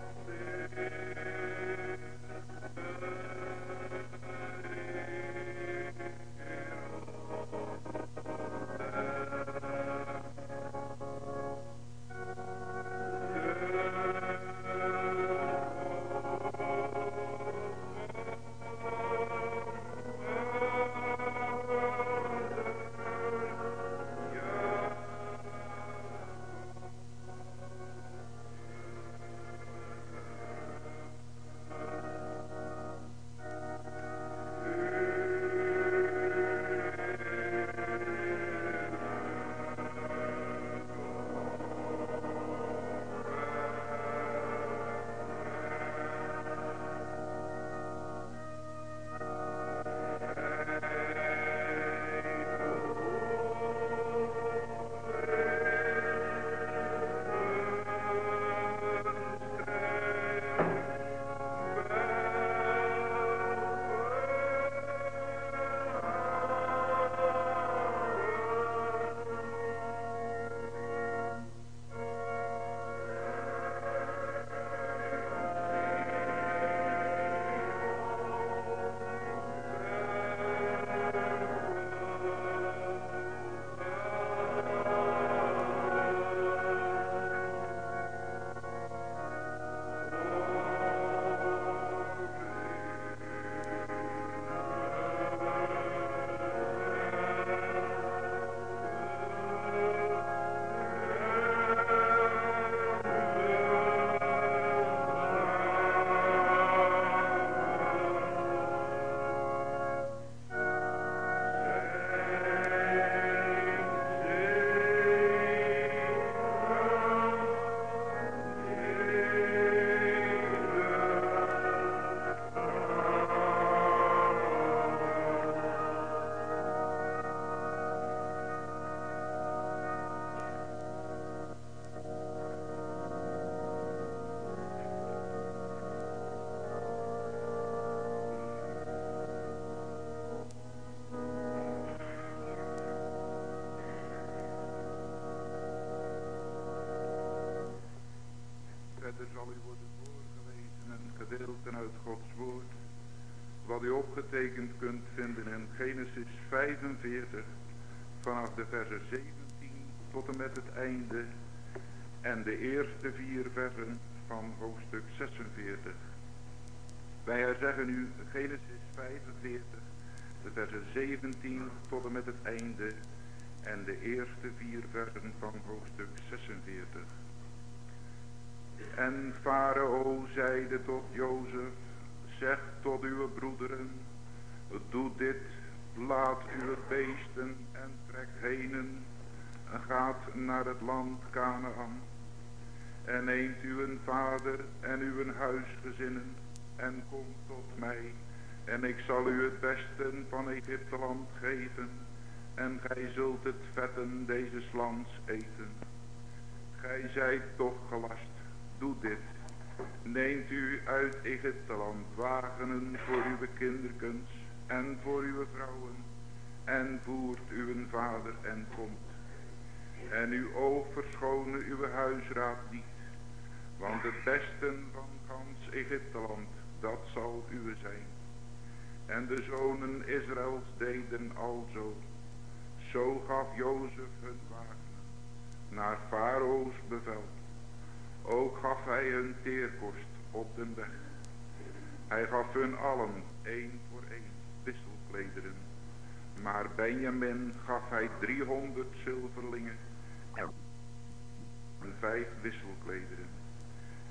Yeah. Opgetekend kunt vinden in Genesis 45 vanaf de versen 17 tot en met het einde en de eerste vier versen van hoofdstuk 46. Wij herzeggen nu Genesis 45, de versen 17 tot en met het einde en de eerste vier versen van hoofdstuk 46. En Farao zeide tot Jozef, tot uw broederen, doe dit, laat uw beesten en trek henen, en gaat naar het land Canaan, en neemt uw vader en uw huisgezinnen, en komt tot mij, en ik zal u het besten van Egypteland geven, en gij zult het vetten deze lands eten. Gij zijt toch gelast, doe dit, Neemt u uit Egypteland wagenen voor uw kinderkens en voor uw vrouwen en voert uw vader en komt. En uw oog verschonen uw huisraad niet, want het besten van gans Egypteland, dat zal uw zijn. En de zonen Israëls deden alzo. Zo gaf Jozef hun wagenen naar Farao's bevel. Ook gaf hij hun teerkost op den weg. Hij gaf hun allen één voor één wisselklederen. Maar Benjamin gaf hij driehonderd zilverlingen en vijf wisselklederen.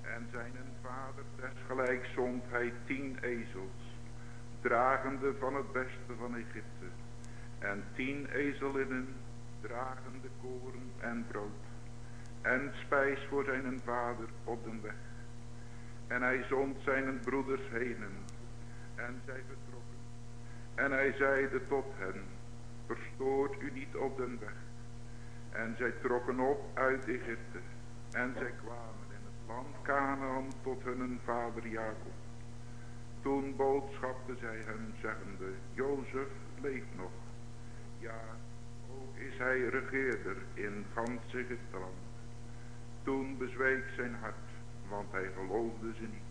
En zijn vader desgelijk zond hij tien ezels, dragende van het beste van Egypte. En tien ezelinnen, dragende koren en brood en spijs voor zijn vader op den weg. En hij zond zijn broeders henen en zij vertrokken. En hij zeide tot hen, verstoort u niet op den weg. En zij trokken op uit Egypte en zij kwamen in het land Canaan tot hun vader Jacob. Toen boodschapte zij hem zeggende, Jozef leeft nog. Ja, ook is hij regeerder in gans Egypteland. Toen bezweek zijn hart, want hij geloofde ze niet.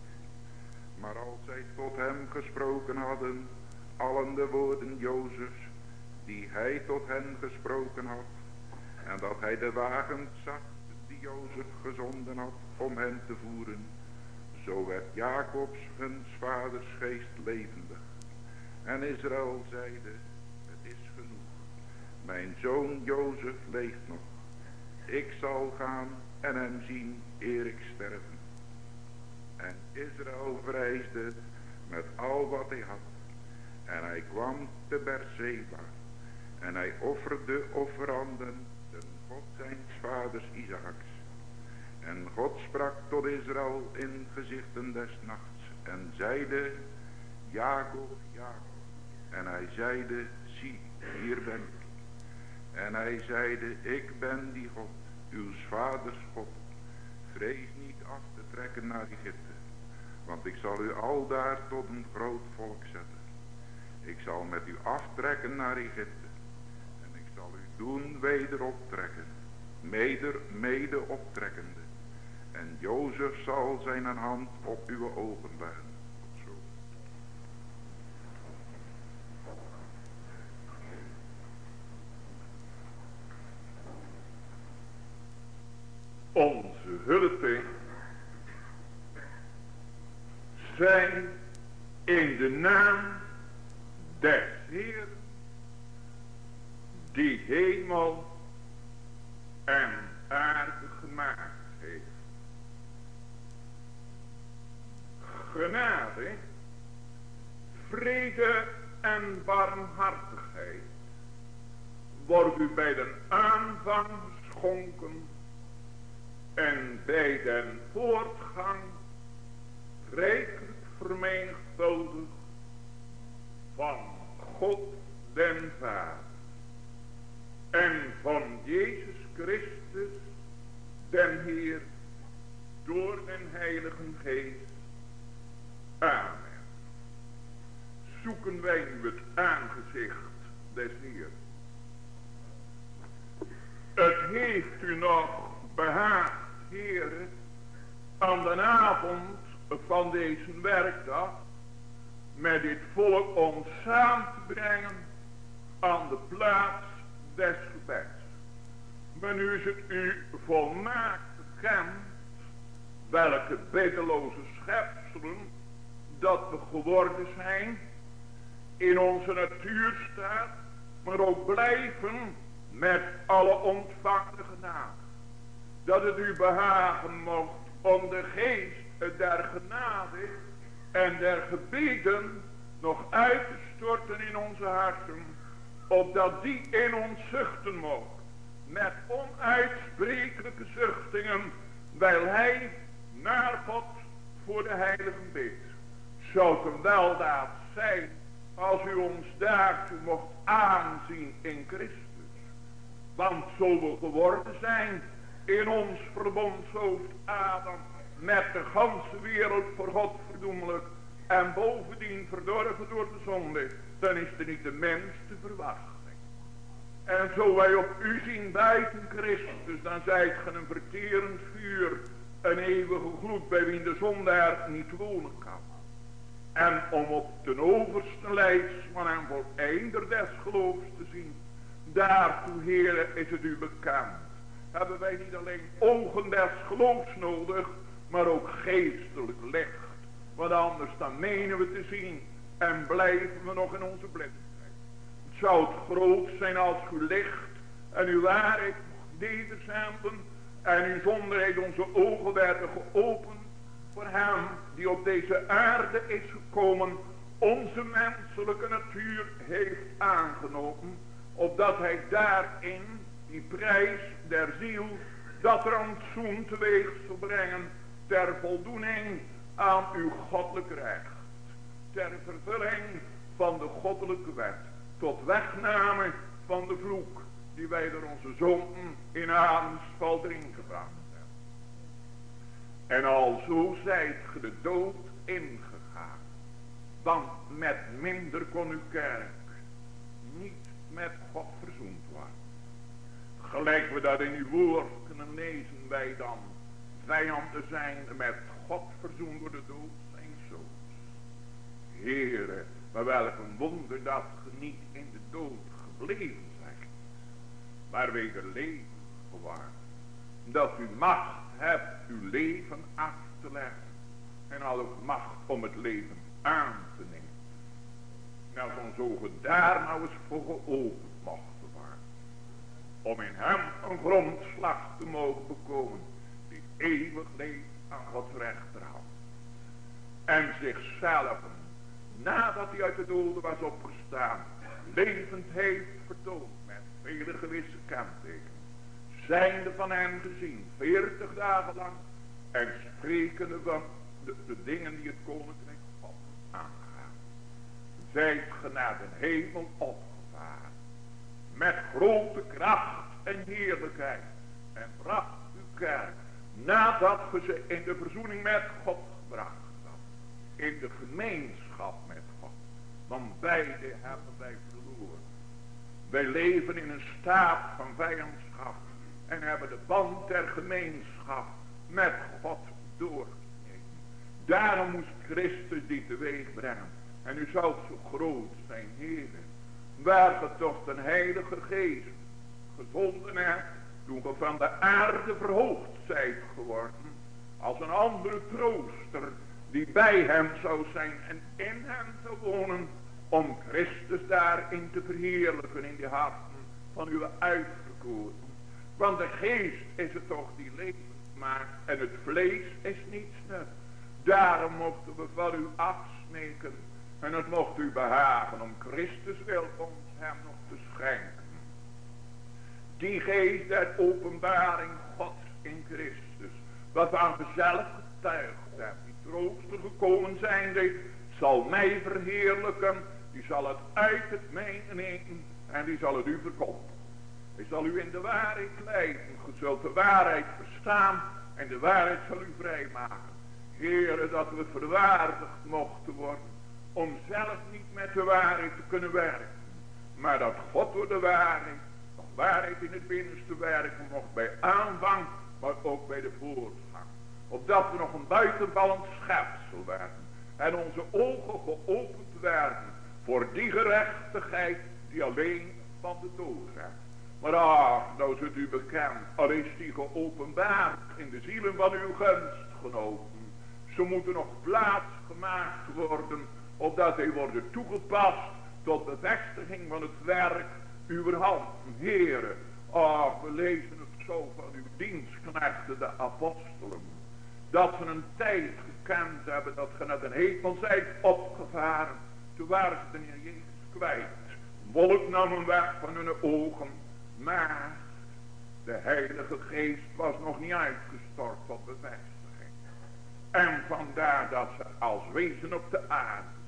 Maar als zij tot hem gesproken hadden, allen de woorden Jozefs, die hij tot hen gesproken had, en dat hij de wagens zag die Jozef gezonden had om hen te voeren, zo werd Jacobs hun vaders geest levendig. En Israël zeide, het is genoeg. Mijn zoon Jozef leeft nog. Ik zal gaan en hem zien eer ik sterven. En Israël vreesde met al wat hij had. En hij kwam te Berseba. En hij offerde offeranden ten God zijn vaders Isaaks. En God sprak tot Israël in gezichten des nachts. En zeide, Jacob, Jacob. En hij zeide, zie, hier ben ik. En hij zeide, ik ben die God, uw vaders God. Vrees niet af te trekken naar Egypte, want ik zal u aldaar tot een groot volk zetten. Ik zal met u aftrekken naar Egypte, en ik zal u doen weder optrekken, mede, mede optrekkende. En Jozef zal zijn hand op uw ogen leggen. Onze hulpen zijn in de naam des Heer die hemel en aarde gemaakt heeft. Genade, vrede en barmhartigheid wordt u bij de aanvang geschonken en bij den voortgang rijkelijk vermenigvuldigd van God den Vader en van Jezus Christus den Heer door den Heilige Geest. Amen. Zoeken wij nu het aangezicht des Heer. Het heeft u nog behaagd aan de avond van deze werkdag met dit volk ons samen te brengen aan de plaats des gebeds. Maar nu is het u volmaakt bekend welke beddeloze schepselen dat we geworden zijn in onze natuurstaat, maar ook blijven met alle ontvangen genade dat het u behagen mocht om de geest der genade en der gebeden nog uit te storten in onze harten, opdat die in ons zuchten mocht, met onuitsprekelijke zuchtingen, wijl hij naar God voor de heiligen bidt. Zou het een weldaad zijn, als u ons daartoe mocht aanzien in Christus. Want zo we geworden zijn, in ons verbondshoofd Adam met de ganse wereld voor God verdoemelijk en bovendien verdorven door de zonde, dan is er niet de mens te verwachten. En zo wij op u zien buiten Christus, dan zijt ge een verterend vuur, een eeuwige gloed bij wie de zondaar niet wonen kan. En om op de overste leidsman en voleinder des geloofs te zien, daartoe heren is het u bekend hebben wij niet alleen ogen des geloofs nodig, maar ook geestelijk licht. Want anders dan menen we te zien en blijven we nog in onze blindheid. Het zou het groot zijn als uw licht en uw waarheid nederzenden en uw zonderheid onze ogen werden geopend voor hem die op deze aarde is gekomen, onze menselijke natuur heeft aangenomen, opdat hij daarin die prijs der ziel, dat rantsoen teweeg zal brengen ter voldoening aan uw goddelijk recht. Ter vervulling van de goddelijke wet. Tot wegname van de vloek die wij door onze zonden in Adams val erin gebracht hebben. En al zo zijt ge de dood ingegaan. Want met minder kon uw kerk niet met God. Gelijk we dat in uw woord kunnen lezen wij dan vijanden zijn met God verzoend door de dood zijn zoons. Heere, maar welk een wonder dat ge niet in de dood gebleven zijt, maar weder leven gewaard. Dat u macht hebt uw leven af te leggen en al ook macht om het leven aan te nemen. Nou, zo'n ogen daar nou eens voor geopend. Om in hem een grondslag te mogen bekomen. Die eeuwig leeft aan Gods rechterhand. En zichzelf, nadat hij uit de doden was opgestaan, levend heeft vertoond met vele gewisse kentekens. Zijnde van hem gezien, veertig dagen lang. En sprekende van de, dingen die het koninkrijk God aangaan. Zijt de hemel opgevaren. Met grote kracht en heerlijkheid. En bracht uw kerk. Nadat ge ze in de verzoening met God gebracht had. In de gemeenschap met God. Want beide hebben wij verloren. Wij leven in een staat van vijandschap. En hebben de band der gemeenschap met God doorgegeven. Daarom moest Christus die teweeg brengen. En u zult zo groot zijn, heren. Waar ge toch de heilige geest gezonden hebt. Toen ge van de aarde verhoogd zijt geworden. Als een andere trooster die bij hem zou zijn en in hem zou wonen. Om Christus daarin te verheerlijken in de harten van uw uitverkoren. Want de geest is het toch die leven maakt en het vlees is niets. Daarom mochten we van u afsmeken. En het mocht u behagen om Christus wil ons hem nog te schenken. Die geest der openbaring Gods in Christus. Waarvan we zelf getuigd hebben. Die trooster gekomen zijnde. Zal mij verheerlijken. Die zal het uit het mijne nemen. En die zal het u verkondigen. Hij zal u in de waarheid leiden. U zult de waarheid verstaan. En de waarheid zal u vrijmaken. Heren, dat we verwaardigd mochten worden. Om zelf niet met de waarheid te kunnen werken. Maar dat God door de waarheid. Nog waarheid in het binnenste werken mocht bij aanvang. Maar ook bij de voortgang. Opdat we nog een buitenvallend schepsel werden. En onze ogen geopend werden. Voor die gerechtigheid die alleen van de dood zijn. Maar ach, nou het u bekend. Al is die geopenbaard in de zielen van uw gunstgenoten. Ze moeten nog plaats gemaakt worden. Opdat hij worden toegepast tot bevestiging van het werk uw handen. Heren, ach, we lezen het zo van uw dienstknechten, de apostelen. Dat ze een tijd gekend hebben dat ge naar de hemel zijt opgevaren. Toen waren ze de Heer Jezus kwijt. Wolk nam hem weg van hun ogen. Maar de Heilige Geest was nog niet uitgestort tot bevestiging. En vandaar dat ze als wezen op de aarde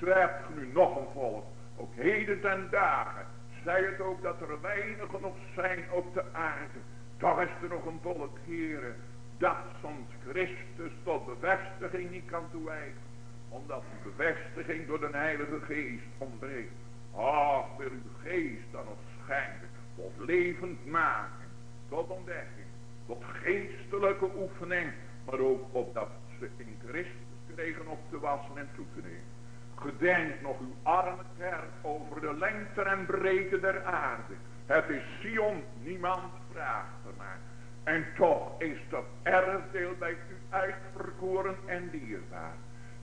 Zo hebt nu nog een volk. Ook heden ten dagen. Zij het ook dat er weinigen nog zijn op de aarde. Toch is er nog een volk, heren. Dat soms Christus tot bevestiging niet kan toewijden. Omdat die bevestiging door de Heilige Geest ontbreekt. Ach, wil uw geest dan nog schijnen tot levend maken, tot ontdekking, tot geestelijke oefening, maar ook opdat ze in Christus kregen op te wassen en toe te nemen. Gedenk nog uw arme kerk over de lengte en breedte der aarde. Het is Sion, niemand vraagt ernaar. En toch is dat erfdeel bij u uitverkoren en dierbaar.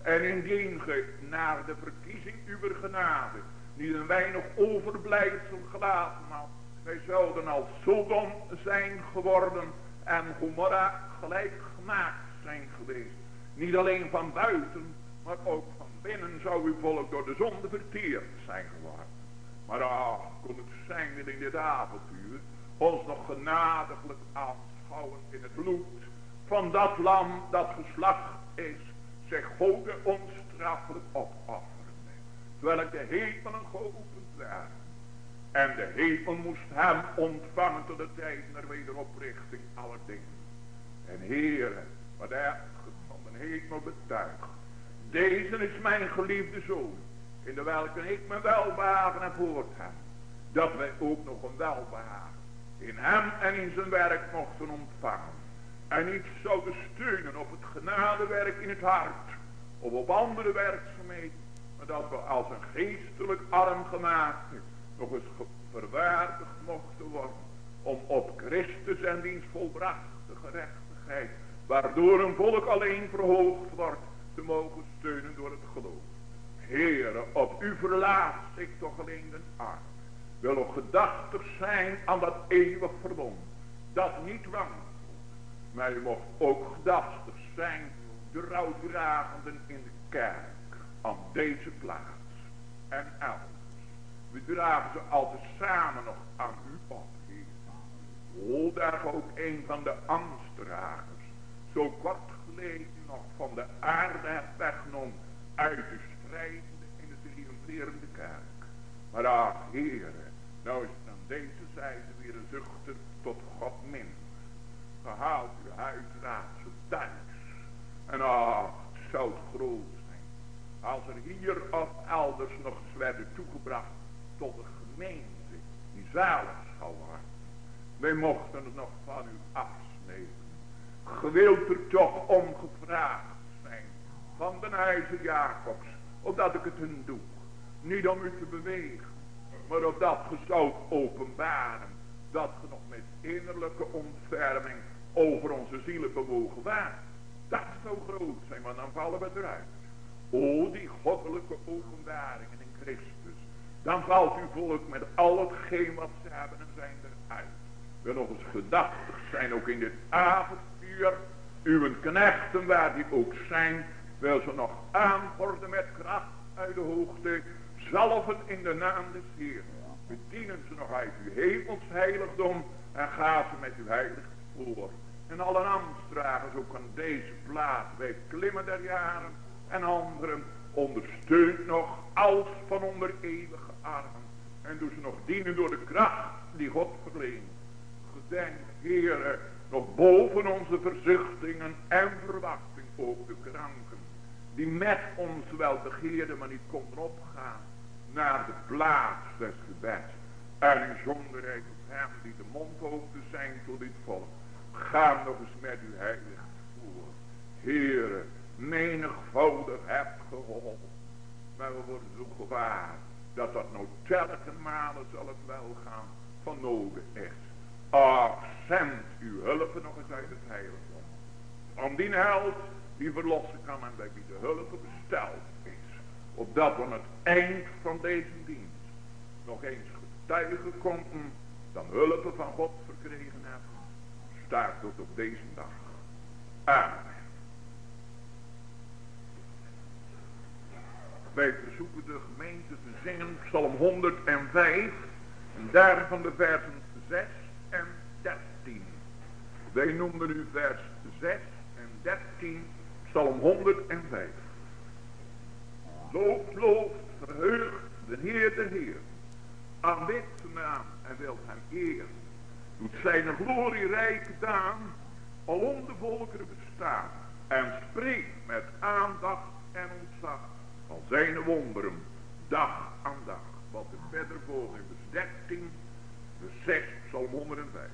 En indien ge naar de verkiezing uw genade niet een weinig overblijfsel gelaten had, wij zouden als Sodom zijn geworden en Gomorra gelijk gemaakt zijn geweest. Niet alleen van buiten, maar ook van binnen zou uw volk door de zonde verteerd zijn geworden. Maar ah, kon het zijn dat in dit avontuur ons nog genadiglijk aanschouwen in het bloed van dat lam dat geslacht is, zich God onstraffelijk opofferen. Terwijl de hemelen geopend werden en de hemel moest hem ontvangen tot de tijd der wederoprichting aller dingen. En heren, wat hij van de hemel betuigt. Deze is mijn geliefde zoon. In de welke ik mijn welbehagen heb hem. Dat wij ook nog een welbehagen in hem en in zijn werk mochten ontvangen. En niet zouden steunen op het genadewerk in het hart. Of op andere werkzaamheden. Maar dat we als een geestelijk arm gemaakt nog eens verwaardigd mochten worden. Om op Christus en diens volbrachte gerechtigheid. Waardoor een volk alleen verhoogd wordt. Te mogen door het geloof. Heere, op u verlaat ik toch alleen de arm. Wil nog gedachtig zijn aan dat eeuwig verbond. Dat niet wankelt. Maar u mocht ook gedachtig zijn. De rouwdragenden in de kerk. Aan deze plaats. En elders. We dragen ze altijd samen nog aan u op, Heer. Daar ook een van de angstdragers. Zo kort geleden van de aarde weggenomen. Uit de strijdende in de triomferende kerk. Maar ach, heren, nou is het aan deze zijde weer een zuchter tot God min. Gehaald uw zo thuis. En ach, het zou het groot zijn. Als er hier of elders nog eens werden toegebracht tot de gemeente die zalig zal worden. Wij mochten het nog van u. Gewild er toch om gevraagd zijn van de huizen Jacobs, opdat ik het hun doe. Niet om u te bewegen, maar opdat ge zou openbaren dat ge nog met innerlijke ontferming over onze zielen bewogen waart. Dat zou groot zijn, maar dan vallen we eruit. O, die goddelijke openbaringen in Christus. Dan valt uw volk met al hetgeen wat ze hebben en zijn eruit. Wil nog eens gedachtig zijn, ook in dit Uw knechten, waar die ook zijn, wil ze nog aanvorden met kracht uit de hoogte. Zalven in de naam des Heer. Bedienen ze nog uit uw hemels heiligdom. En gaan ze met uw heilig voor. En alle ambtsdragers ook aan deze plaats. Wij klimmen der jaren. En anderen ondersteunt nog als van onder eeuwige armen. En doe ze nog dienen door de kracht die God verleent. Gedenk, Heere, nog boven onze verzuchtingen en verwachting ook de kranken. Die met ons wel begeerden, maar niet konden opgaan. Naar de plaats des gebeds. En in zonderheid op hem die de mond open zijn tot dit volk. Ga nog eens met uw heilig voor. Heere, menigvoudig hebt geholpen. Maar we worden zo gewaar dat dat nou telke malen zal het wel gaan van nodig is. Ach, zend uw hulp nog eens uit het heiligdom. Om die held die verlossen kan en bij wie de hulp besteld is. Opdat aan het eind van deze dienst nog eens getuigen konden dan hulp van God verkregen hebben. Staat tot op deze dag. Amen. Wij verzoeken de gemeente te zingen Psalm 105 en daarvan de versen 6 en 13. Wij noemen nu vers 6 en 13 Psalm 105. Loof, loof, verheugt de Heer de Heer. Aanbid zijn naam en wilt hem eer. Doet zijn glorie rijk daan, alom de volkeren bestaan. En spreekt met aandacht en ontzag van zijn wonderen, dag aan dag. Wat er verder volgt vers 13, vers 6, Psalm 105.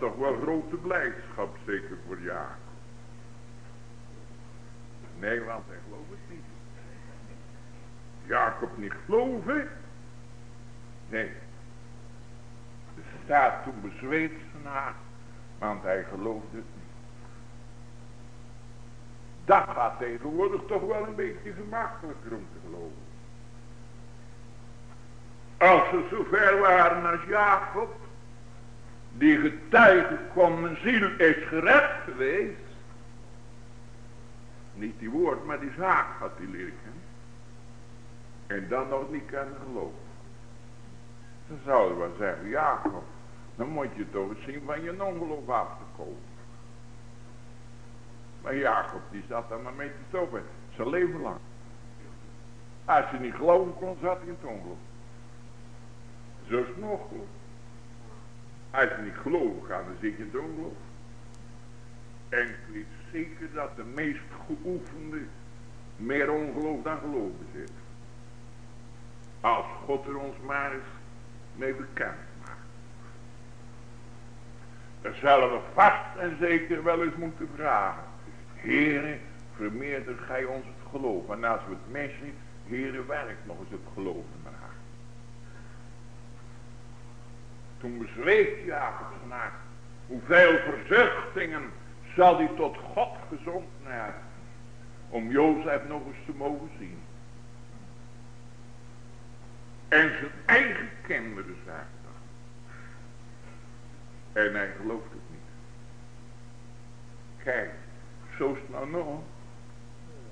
Toch wel grote blijdschap, zeker voor Jacob. Nee, want hij gelooft het niet. Jacob niet geloven? Nee. De staat toen bezweet vandaag, want hij geloofde het niet. Dat gaat tegenwoordig toch wel een beetje gemakkelijker om te geloven. Als ze zo ver waren als Jacob, die getuige kwam, mijn ziel is gered geweest. Niet die woord, maar die zaak had hij leren. En dan nog niet kunnen geloven. Dan zouden we zeggen, Jacob, dan moet je toch eens zien van je ongeloof af te komen. Maar Jacob, die zat daar maar mee te stoppen. Zijn leven lang. Als je niet geloven kon, zat hij in het ongeloof. Zo is het nog goed. Als je niet geloven gaat, dan zit je in het ongeloof. En ik weet zeker dat de meest geoefende meer ongeloof dan geloven zit. Als God er ons maar eens mee bekend maakt. Dan zullen we vast en zeker wel eens moeten vragen. Heere, vermeerder gij ons het geloof. En als we het missen, Heere, werkt nog eens het geloof in mijn hart. Toen bezweek Jacob naar hoeveel verzuchtingen zal hij tot God gezond hebben. Om Jozef nog eens te mogen zien. En zijn eigen kinderen zagen dat. En hij gelooft het niet. Kijk, zo is het nou nog.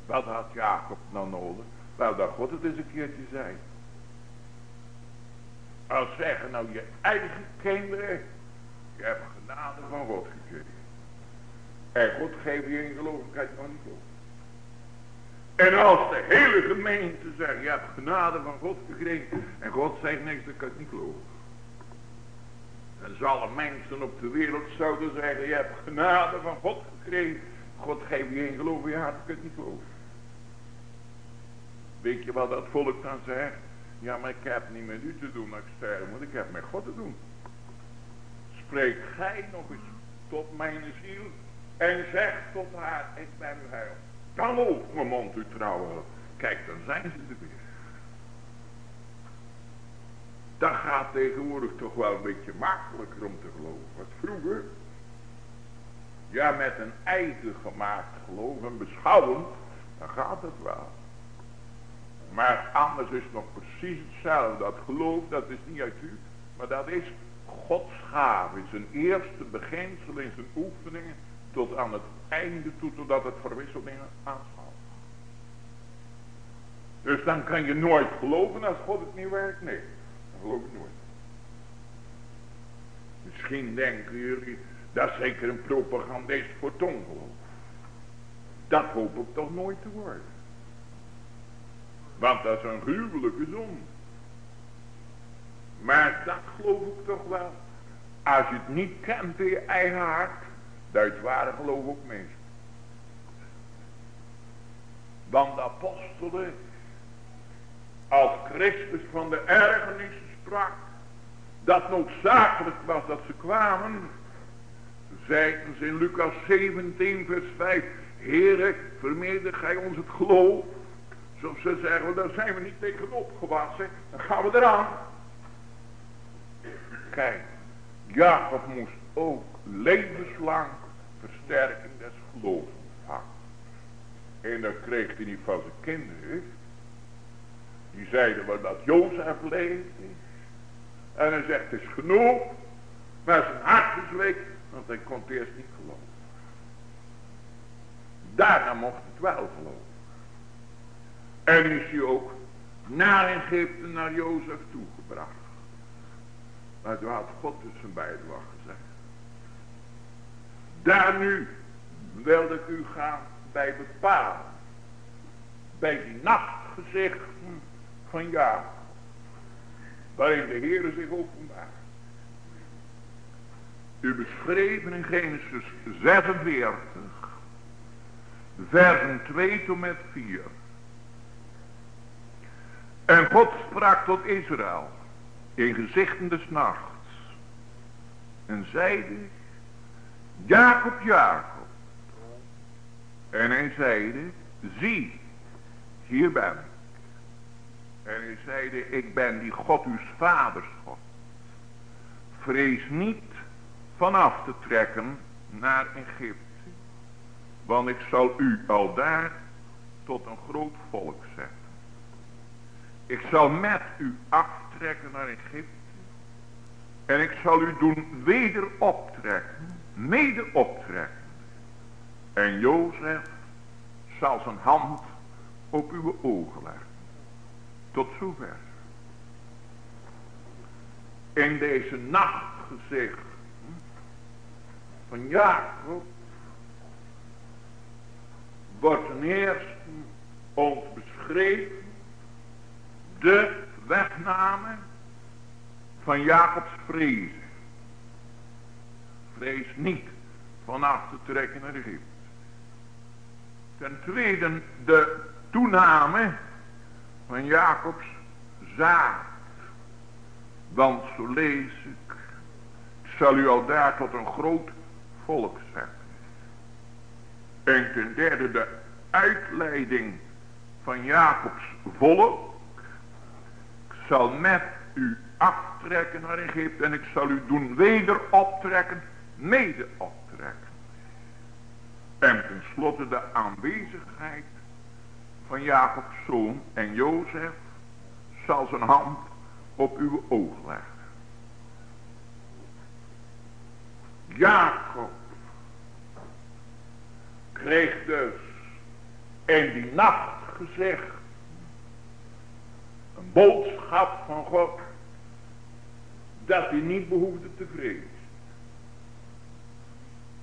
Wat had Jacob nou nodig? Wel dat God het eens een keertje zei. Als zeggen nou je eigen kinderen. Je hebt genade van God gekregen. En God geeft je in je nog niet geloven. En als de hele gemeente zegt, je hebt genade van God gekregen. En God zegt niks, dan kan je niet geloven. En alle mensen op de wereld zouden zeggen, je hebt genade van God gekregen. God geeft je in geloof in je hart, je niet geloven. Weet je wat dat volk dan zegt? Ja, maar ik heb niet met u te doen als ik sterven moet. Ik heb met God te doen. Spreek gij nog eens tot mijn ziel en zeg tot haar, ik ben uw heil. Dan ook mijn mond u trouwen. Kijk, dan zijn ze er weer. Dat gaat tegenwoordig toch wel een beetje makkelijker om te geloven. Wat vroeger, ja met een eigen gemaakt geloof en beschouwend, dan gaat het wel. Maar anders is nog precies hetzelfde. Dat geloof, dat is niet uit u, maar dat is Gods gave. Zijn eerste beginsel, in zijn oefeningen, tot aan het einde toe, totdat het verwisselingen aanschaalt. Dus dan kan je nooit geloven als God het niet werkt. Nee, dat geloof ik nooit. Misschien denken jullie, dat is zeker een propagandist voor het ongeloof. Dat hoop ik toch nooit te worden. Want dat is een gruwelijke zon. Maar dat geloof ik toch wel. Als je het niet kent in je eigen hart. Dat het ware geloof ook mis. Want de apostelen. Als Christus van de ergernissen sprak. Dat noodzakelijk was dat ze kwamen. Zeiden ze in Lucas 17 vers 5. Heere, vermeerder gij ons het geloof. Zoals ze zeggen, daar zijn we niet tegen opgewassen. Dan gaan we eraan. Kijk, Jacob moest ook levenslang versterking des geloofs ontvangen. En dan kreeg hij niet van zijn kinderen. Die zeiden wel dat Jozef leefde. En hij zegt, het is genoeg. Maar zijn hart is week, want hij kon het eerst niet geloven. Daarna mocht het wel geloven. En is hij ook naar Egypte, naar Jozef toegebracht. Maar toen had God tussen beiden wat gezegd. Daar nu wilde ik u gaan bij bepalen. Bij die nachtgezichten van ja. waarin de Heer zich openbaart. U beschreven in Genesis 46, versen 2 tot met 4. En God sprak tot Israël in gezichten des nachts. En zeide, Jacob, Jacob. En hij zeide, zie, hier ben ik. En hij zeide, ik ben die God uw vaders God. Vrees niet vanaf te trekken naar Egypte. Want ik zal u al daar tot een groot volk zetten. Ik zal met u aftrekken naar Egypte. En ik zal u doen weder optrekken. Mede optrekken. En Jozef zal zijn hand op uw ogen leggen. Tot zover. In deze nachtgezicht van Jacob wordt ten eerste ons beschreven de wegname van Jacobs vrees. Vrees niet vanaf te trekken naar Egypte. Ten tweede de toename van Jacobs zaad. Want zo lees ik, zal u al daar tot een groot volk zetten. En ten derde de uitleiding van Jacobs volk. Zal met u aftrekken naar Egypte en ik zal u doen weder optrekken, mede optrekken. En tenslotte de aanwezigheid van Jacobs zoon en Jozef zal zijn hand op uw oog leggen. Jacob kreeg dus in die nacht gezegd een boodschap van God dat hij niet behoefde te vrezen.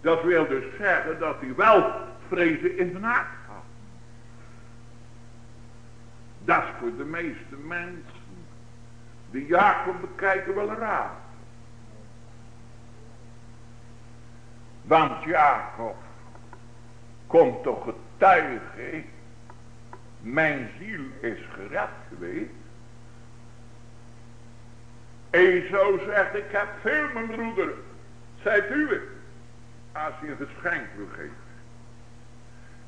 Dat wil dus zeggen dat hij wel vrezen in zijn hart had. Dat is voor de meeste mensen die Jacob bekijken wel raar. Want Jacob komt toch getuigen. Mijn ziel is gered geweest. Ezo zegt, ik heb veel mijn broeder. Zijt u het. Als hij een geschenk wil geven.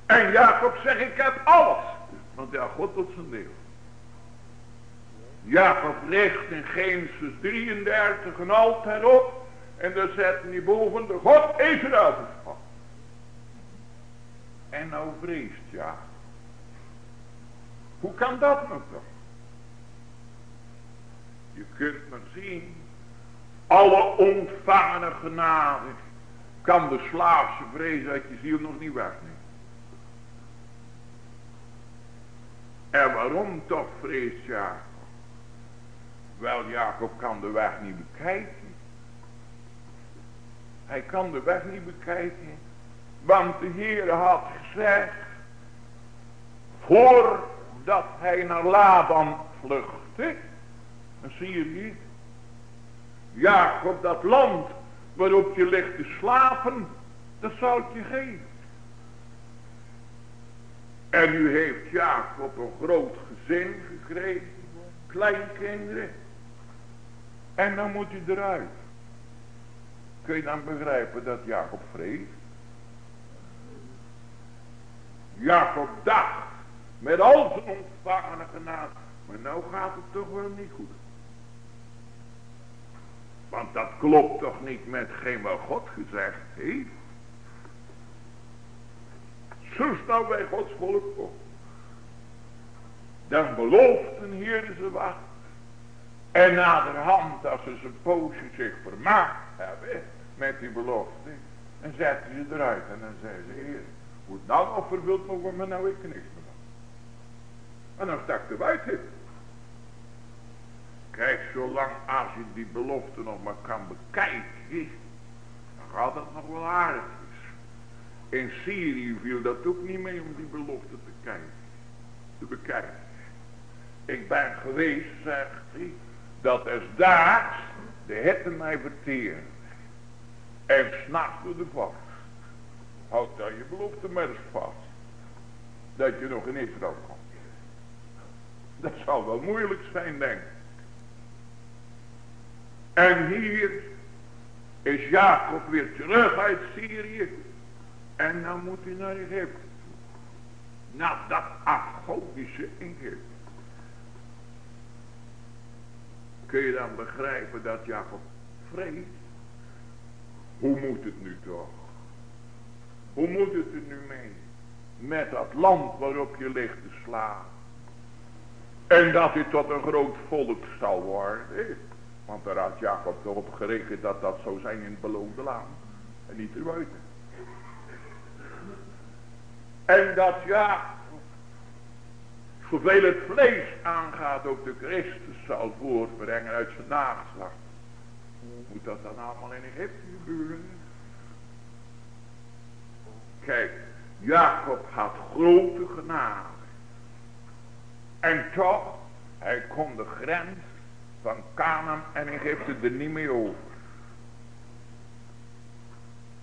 En Jacob zegt, ik heb alles. Want ja, God tot zijn deel. Jacob richt in Genesis 33 een altaar op. En daar zetten die boven de God Israël van. En nou vreest ja. Hoe kan dat nou toch? Je kunt maar zien. Alle ontvangene genade. Kan de slaafse vrees uit je ziel nog niet wegnemen. En waarom toch vreest Jacob? Wel, Jacob kan de weg niet bekijken. Hij kan de weg niet bekijken. Want de Heer had gezegd. Voordat hij naar Laban vluchtte. Zie je niet. Jacob, dat land waarop je ligt te slapen. Dat zal ik je geven. En nu heeft Jacob een groot gezin gekregen. Kleinkinderen. En dan moet hij eruit. Kun je dan begrijpen dat Jacob vreest? Jacob dacht met al zijn ontvangene genade. Maar nou gaat het toch wel niet goed. Want dat klopt toch niet met geen wat God gezegd heeft. Zo nou bij Gods volk komt. Dan beloften hier ze wacht. En naderhand als ze zijn poosje zich vermaakt hebben met die belofte. En zetten ze eruit en dan zei ze, heer, hoe nou nog vervuld mogen maar nou ik niks meer. En dan stak de buiten. Kijk, zolang als je die belofte nog maar kan bekijken, dan gaat het nog wel aardig. In Syrië viel dat ook niet mee om die belofte te kijken, te bekijken. Ik ben geweest, zegt hij, dat is daags de hitte mij verteren. En s'nachts door de vast. Houd dan je belofte maar eens vast. Dat je nog in Israël komt. Dat zal wel moeilijk zijn, denk ik. En hier is Jacob weer terug uit Syrië. En dan moet hij naar Egypte. Naar dat afgodische Egypte. Kun je dan begrijpen dat Jacob vreest? Hoe moet het nu toch? Hoe moet het er nu mee? Met dat land waarop je ligt te slaan. En dat hij tot een groot volk zal worden. Want daar had Jacob toch op gerekend dat dat zou zijn in het beloofde land. En niet erbuiten. En dat ja, zoveel het vlees aangaat ook de Christus zal voortbrengen uit zijn nageslacht. Moet dat dan allemaal in Egypte gebeuren? Kijk, Jacob had grote genade. En toch, hij kon de grens van Canaan en Egypte er niet mee over.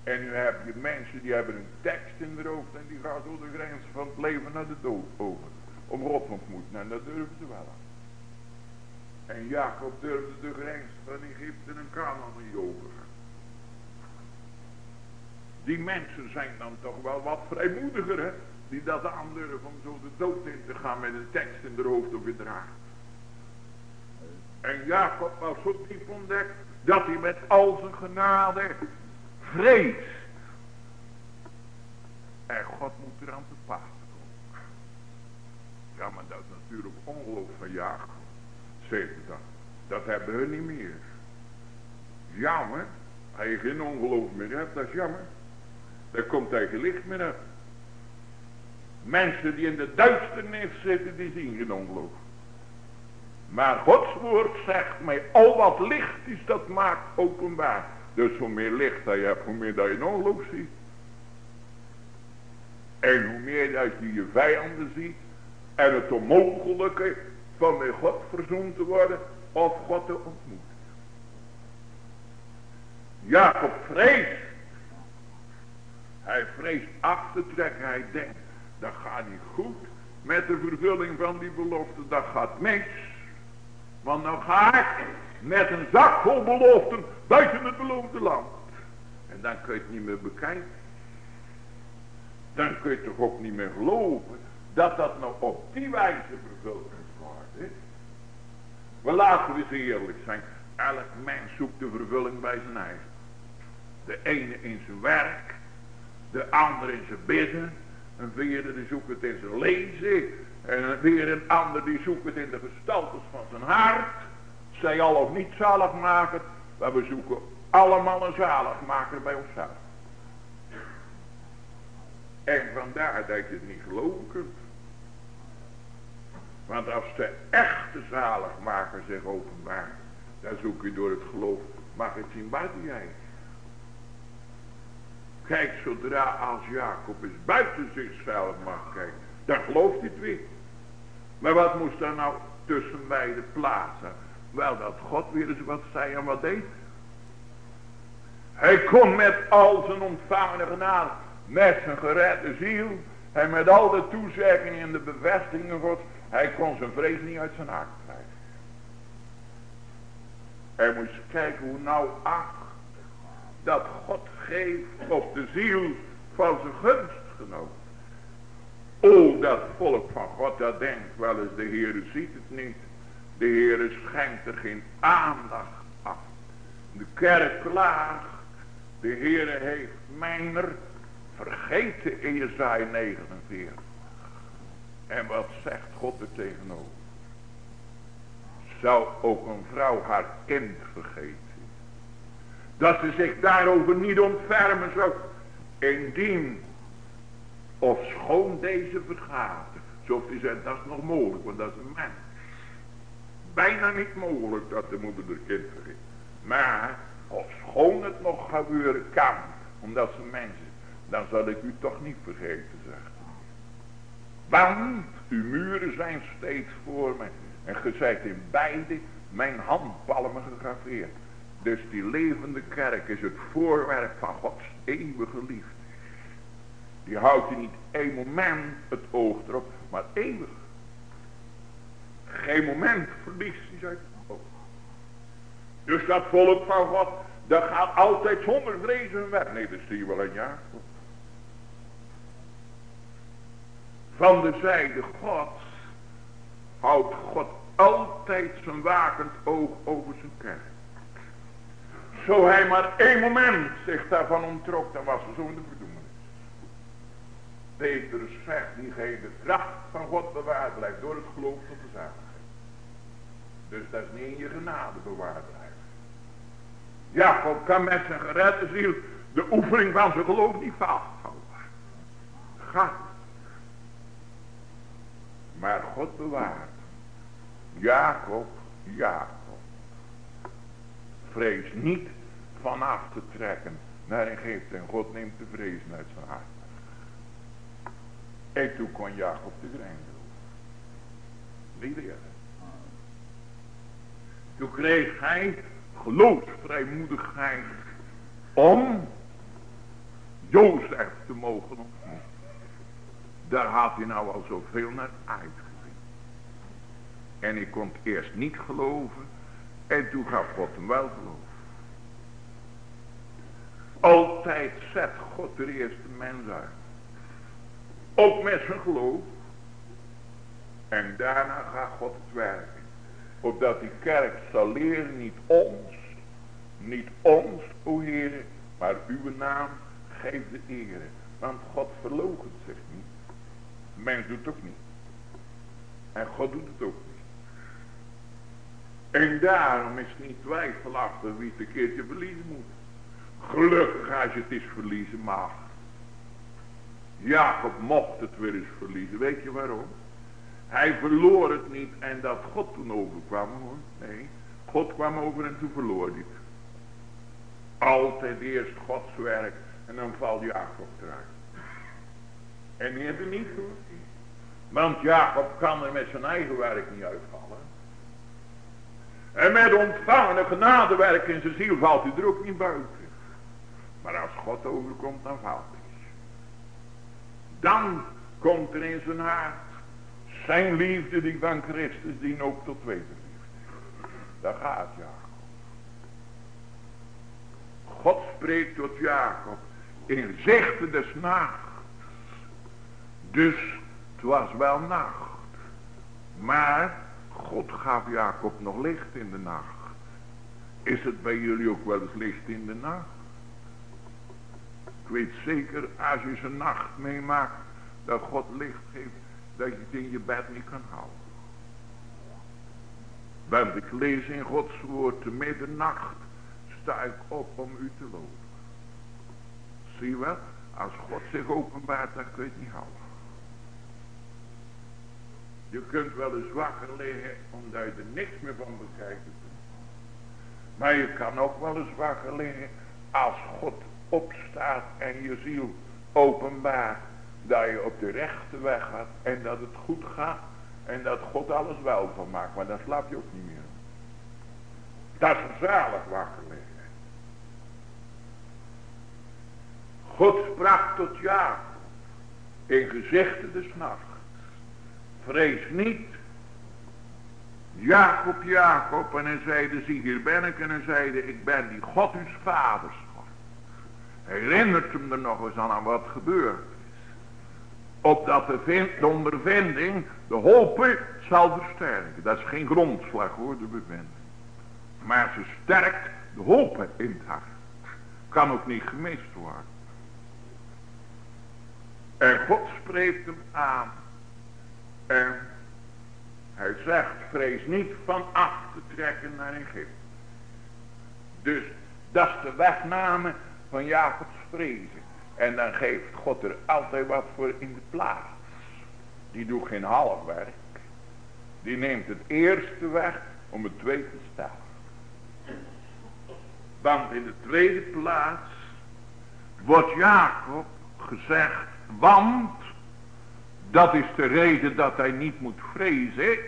En nu heb je mensen die hebben een tekst in hun hoofd en die gaan door de grens van het leven naar de dood over. Om God ontmoeten en dat durven ze wel. En Jacob durfde de grens van Egypte en Canaan niet overgaan. Die mensen zijn dan toch wel wat vrijmoediger, hè? Die dat aandurven om zo de dood in te gaan met een tekst in de hoofd of in de En Jacob was zo diep ontdekt dat hij met al zijn genade vrees. En God moet er aan te paard komen. Ja, maar dat natuurlijk ongeloof van Jacob. Zeker dat. Dat hebben we niet meer. Jammer. Als je geen ongeloof meer hebt, dat is jammer. Daar komt tegen licht meer. Mensen die in de duisternis zitten, die zien geen ongeloof. Maar Gods woord zegt mij, al wat licht is, dat maakt openbaar. Dus hoe meer licht dat je hebt, hoe meer dat je ongeloof ziet. En hoe meer dat je je vijanden ziet. En het onmogelijke van met God verzoend te worden. Of God te ontmoeten. Jacob vreest. Hij vreest af te trekken. Hij denkt, dat gaat niet goed met de vervulling van die belofte. Dat gaat mis. Want dan ga ik met een zak vol beloften buiten het beloofde land. En dan kun je het niet meer bekijken. Dan kun je toch ook niet meer geloven dat dat nou op die wijze vervuld moet worden. We laten we eens eerlijk zijn. Elk mens zoekt de vervulling bij zijn eigen. De ene in zijn werk. De andere in zijn bidden. Een vierde die zoekt het in zijn lezen. En weer een ander die zoekt het in de gestaltes van zijn hart. Zij al of niet zalig maken. Maar we zoeken allemaal een zaligmaker bij onszelf. En vandaar dat je het niet geloven kunt. Want als de echte zaligmaker zich openbaart. Dan zoek je door het geloof. Mag het zien buiten jij. Kijk, zodra als Jacob eens buiten zichzelf mag kijken. Dan gelooft hij het weer. Maar wat moest daar nou tussen beide plaatsen? Wel, dat God weer eens wat zei en wat deed. Hij kon met al zijn ontvangene genade, met zijn geredde ziel en met al de toezeggingen en de bevestigingen God, hij kon zijn vrees niet uit zijn hart krijgen. Hij moest kijken hoe nou acht dat God geeft op de ziel van zijn gunstgenoot. O, dat volk van God, dat denkt wel eens, de Heer ziet het niet. De Heer schenkt er geen aandacht aan. De kerk klaagt. De Heer heeft mijner vergeten in Jezaja 49. En wat zegt God er tegenover? Zou ook een vrouw haar kind vergeten? Dat ze zich daarover niet ontfermen zou. Indien of schoon deze vergaat. Zoals hij zegt, dat is nog mogelijk, want dat is een mens. Bijna niet mogelijk dat de moeder de kind vergeet. Maar, of schoon het nog gebeuren kan, omdat ze mensen, dan zal ik u toch niet vergeten, zegt Want uw muren zijn steeds voor mij. En gezegd in beide mijn handpalmen gegraveerd. Dus die levende kerk is het voorwerp van Gods eeuwige liefde. Die houdt je niet één moment het oog erop, maar eeuwig. Geen moment verliest hij zijn oog. Dus dat volk van God, dat gaat altijd zonder vrezen weg. Nee, dat zie je wel een jaar. Van de zijde Gods houdt God altijd zijn wakend oog over zijn kerk. Zo hij maar één moment zich daarvan ontrok, dan was er zo'n verdoemenis. Petrus zegt, die geen de kracht van God bewaard blijft door het geloof tot de zaligheid. Dus dat is niet je genade bewaard blijven. Jacob kan met zijn geredde ziel de oefening van zijn geloof niet vasthouden. Gaat Maar God bewaart. Jacob, Jacob. Vrees niet vanaf te trekken naar een en God neemt de vrees uit zijn hart. En toen kon Jacob de grein doen. Niet eerder. Toen kreeg hij geloofsvrijmoedigheid om Jozef te mogen ontmoeten. Daar had hij nou al zoveel naar uitgezien. En ik kon eerst niet geloven. En toen gaf God hem wel geloof. Altijd zet God de eerste mens uit. Ook met zijn geloof. En daarna gaat God het werken. Opdat die kerk zal leren niet ons. Niet ons, o Heer. Maar uw naam geeft de eer. Want God verloochent zich niet. Mens doet het ook niet. En God doet het ook niet. En daarom is het niet twijfelachtig wie het een keertje verliezen moet. Gelukkig als je het eens verliezen mag. Jacob mocht het weer eens verliezen. Weet je waarom? Hij verloor het niet en dat God toen overkwam hoor. Nee, God kwam over en toen verloor hij. Altijd eerst Gods werk en dan valt Jacob eruit. En die hebben niet hoor. Want Jacob kan er met zijn eigen werk niet uitvallen. En met ontvangene genadewerk in zijn ziel valt hij er ook niet buiten. Maar als God overkomt, dan valt. Dan komt er in zijn hart zijn liefde die van Christus die ook tot wederliefde. Daar gaat Jacob. God spreekt tot Jacob in zichten des nachts. Dus het was wel nacht. Maar God gaf Jacob nog licht in de nacht. Is het bij jullie ook wel eens licht in de nacht? Ik weet zeker, als je zijn nacht meemaakt, dat God licht geeft, dat je het in je bed niet kan houden. Want ik lees in Gods woord, de middernacht sta ik op om u te loven. Zie je wel, als God zich openbaart, dan kun je het niet houden. Je kunt wel eens wakker liggen, omdat je er niks meer van bekijken kunt. Maar je kan ook wel eens wakker liggen, als God opstaat en je ziel openbaart dat je op de rechte weg gaat en dat het goed gaat en dat God alles wel van maakt, maar dan slaap je ook niet meer. Dat is zalig wakker liggen. God sprak tot Jacob in gezichten des nachts. Vrees niet. Jacob, Jacob. En hij zeide, zie hier ben ik. En hij zeide, ik ben die God uw vaders herinnert hem er nog eens aan, wat gebeurd is. Opdat de, de ondervinding de hopen zal versterken. Dat is geen grondslag hoor, de bevinding. Maar ze sterkt de hopen in het hart. Kan ook niet gemist worden. En God spreekt hem aan. En hij zegt, vrees niet van af te trekken naar Egypte. Dus dat is de wegname van Jacobs vrezen. En dan geeft God er altijd wat voor in de plaats. Die doet geen half werk. Die neemt het eerste weg om het tweede te staan. Want in de tweede plaats wordt Jacob gezegd, want dat is de reden dat hij niet moet vrezen.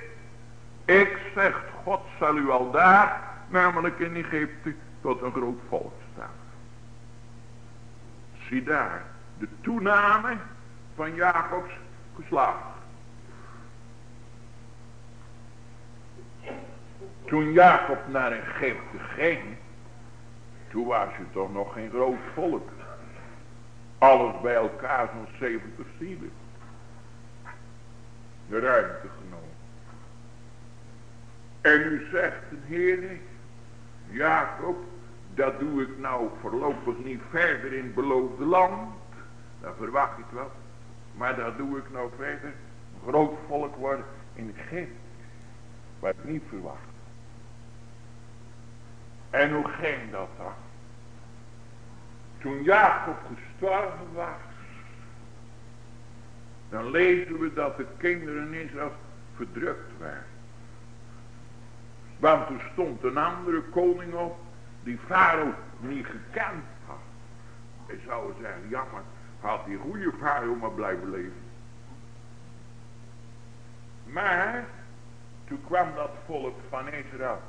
Ik zeg, God zal u al daar, namelijk in Egypte, tot een groot volk. Zie daar, de toename van Jacobs geslacht. Toen Jacob naar Egypte ging, toen was je toch nog geen groot volk. Alles bij elkaar zo'n 70 zielen. De ruimte genomen. En u zegt de Heer, Jacob, dat doe ik nou voorlopig niet verder in het beloofde land. Dat verwacht ik wel. Maar dat doe ik nou verder. Een groot volk worden in Egypte. Wat ik niet verwacht. En hoe ging dat dan? Toen Jacob gestorven was. Dan lezen we dat de kinderen Israël verdrukt werden. Want er stond een andere koning op. Die Farao niet gekend had. Ik zou zeggen, jammer. Had die goede Farao maar blijven leven. Maar. Toen kwam dat volk van Israël.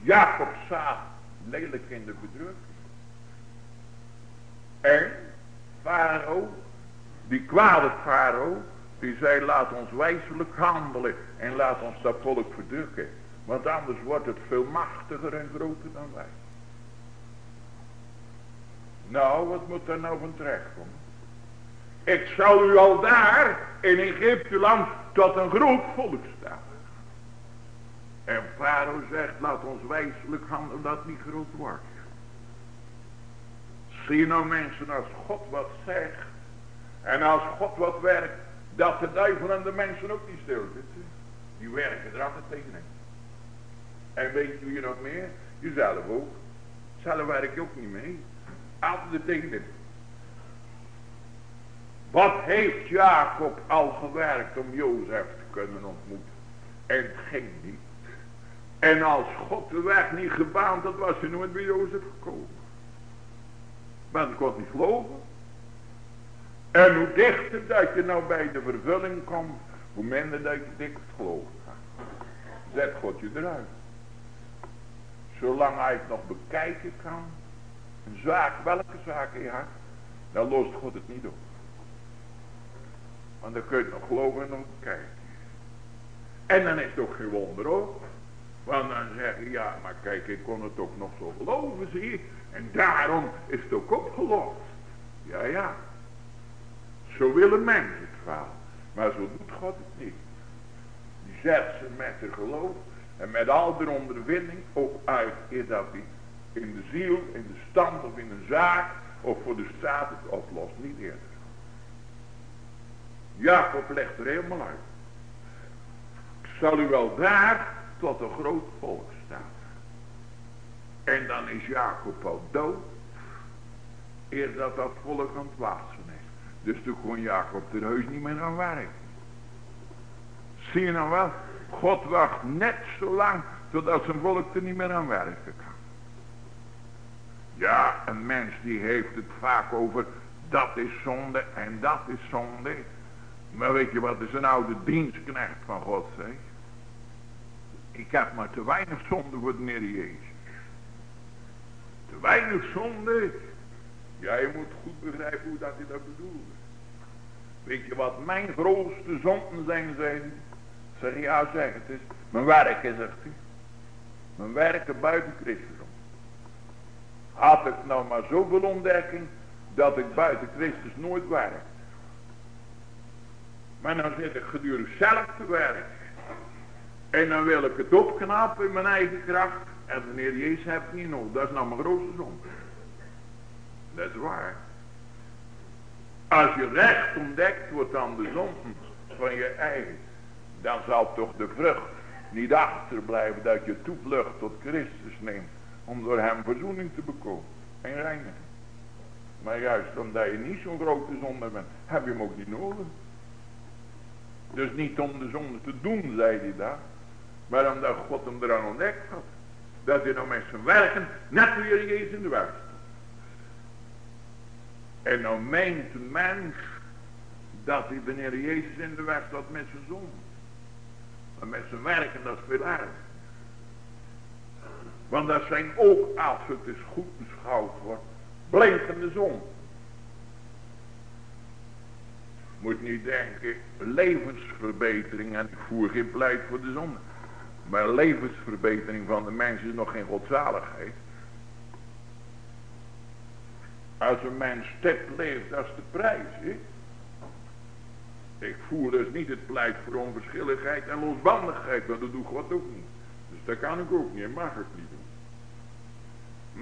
Jacob zat lelijk in de bedrukking. En Farao, die kwade Farao, die zei laat ons wijselijk handelen en laat ons dat volk verdrukken. Want anders wordt het veel machtiger en groter dan wij. Nou, wat moet er nou van terecht komen? Ik zal u al daar in Egypte land tot een groot volk staan. En Farao zegt, laat ons wijselijk handelen dat niet groot wordt. Zie nou mensen, als God wat zegt, en als God wat werkt, dat de duivel en de mensen ook niet stil zitten. Die werken er altijd tegenin. En weet je nog meer? Jezelf ook. Zelf werk je ook niet mee. Er tegenin. Wat heeft Jacob al gewerkt om Jozef te kunnen ontmoeten? En het ging niet. En als God de weg niet gebaand had, was hij nooit bij Jozef gekomen. Maar ik kon niet geloven. En hoe dichter dat je nou bij de vervulling komt, hoe minder dat je dikwijls gelooft. Zet God je eruit. Zolang hij het nog bekijken kan, een zaak, welke zaak had, dan lost God het niet op. Want dan kun je het nog geloven en nog bekijken. En dan is het ook geen wonder ook. Want dan zeg je, ja, maar kijk, ik kon het ook nog zo geloven, zie je. En daarom is het ook opgelost. Ja, ja. Zo willen mensen het wel. Maar zo doet God het niet. Die zet ze met de geloof en met al de ondervinding ook uit is dat hij in de ziel, in de stand of in een zaak of voor de staat het oplost. Niet eerder. Jacob legt er helemaal uit. Zal u wel daar tot een groot volk staan. En dan is Jacob al dood. Eer dat dat volk aan het wassen is. Dus toen kon Jacob er heus niet meer aan werken. Zie je nou wel? God wacht net zo lang totdat zijn volk er niet meer aan werken kan. Ja, een mens die heeft het vaak over dat is zonde en dat is zonde. Maar weet je wat is een oude dienstknecht van God zegt? Ik heb maar te weinig zonde voor de Heer Jezus. Te weinig zonde. Ja, je moet goed begrijpen hoe dat hij dat bedoelt. Weet je wat mijn grootste zonden zijn, zijn? Zeg ja, zeg het is. Mijn werken, zegt hij. Mijn werken buiten Christus Had ik nou maar zoveel ontdekking, dat ik buiten Christus nooit werk. Maar dan zit ik gedurende zelf te werken. En dan wil ik het opknappen in mijn eigen kracht. En meneer Jezus heb ik niet nodig. Dat is nou mijn grootste zonde. Dat is waar. Als je recht ontdekt wordt aan de zonde van je eigen. Dan zal toch de vrucht niet achterblijven dat je toevlucht tot Christus neemt. Om door hem verzoening te bekomen. En reinigen. Maar juist omdat je niet zo'n grote zonde bent. Heb je hem ook niet nodig. Dus niet om de zonde te doen, zei hij daar. Maar omdat God hem eraan ontdekt had. Dat hij nou met zijn werken net weer Jezus in de weg stond. En nou meent de mens dat hij Heer Jezus in de weg staat met zijn zon. En met zijn werken, dat is veel erger. Want dat zijn ook, als het eens goed beschouwd wordt, blinkende zon. Moet niet denken, levensverbetering, en ik voer geen pleit voor de zon. Maar levensverbetering van de mens is nog geen godzaligheid. Als een mens stipt leeft, dat is de prijs. Hè? Ik voer dus niet het pleit voor onverschilligheid en losbandigheid, want dat doe God ook niet. Dat kan ik ook niet mag ik niet doen.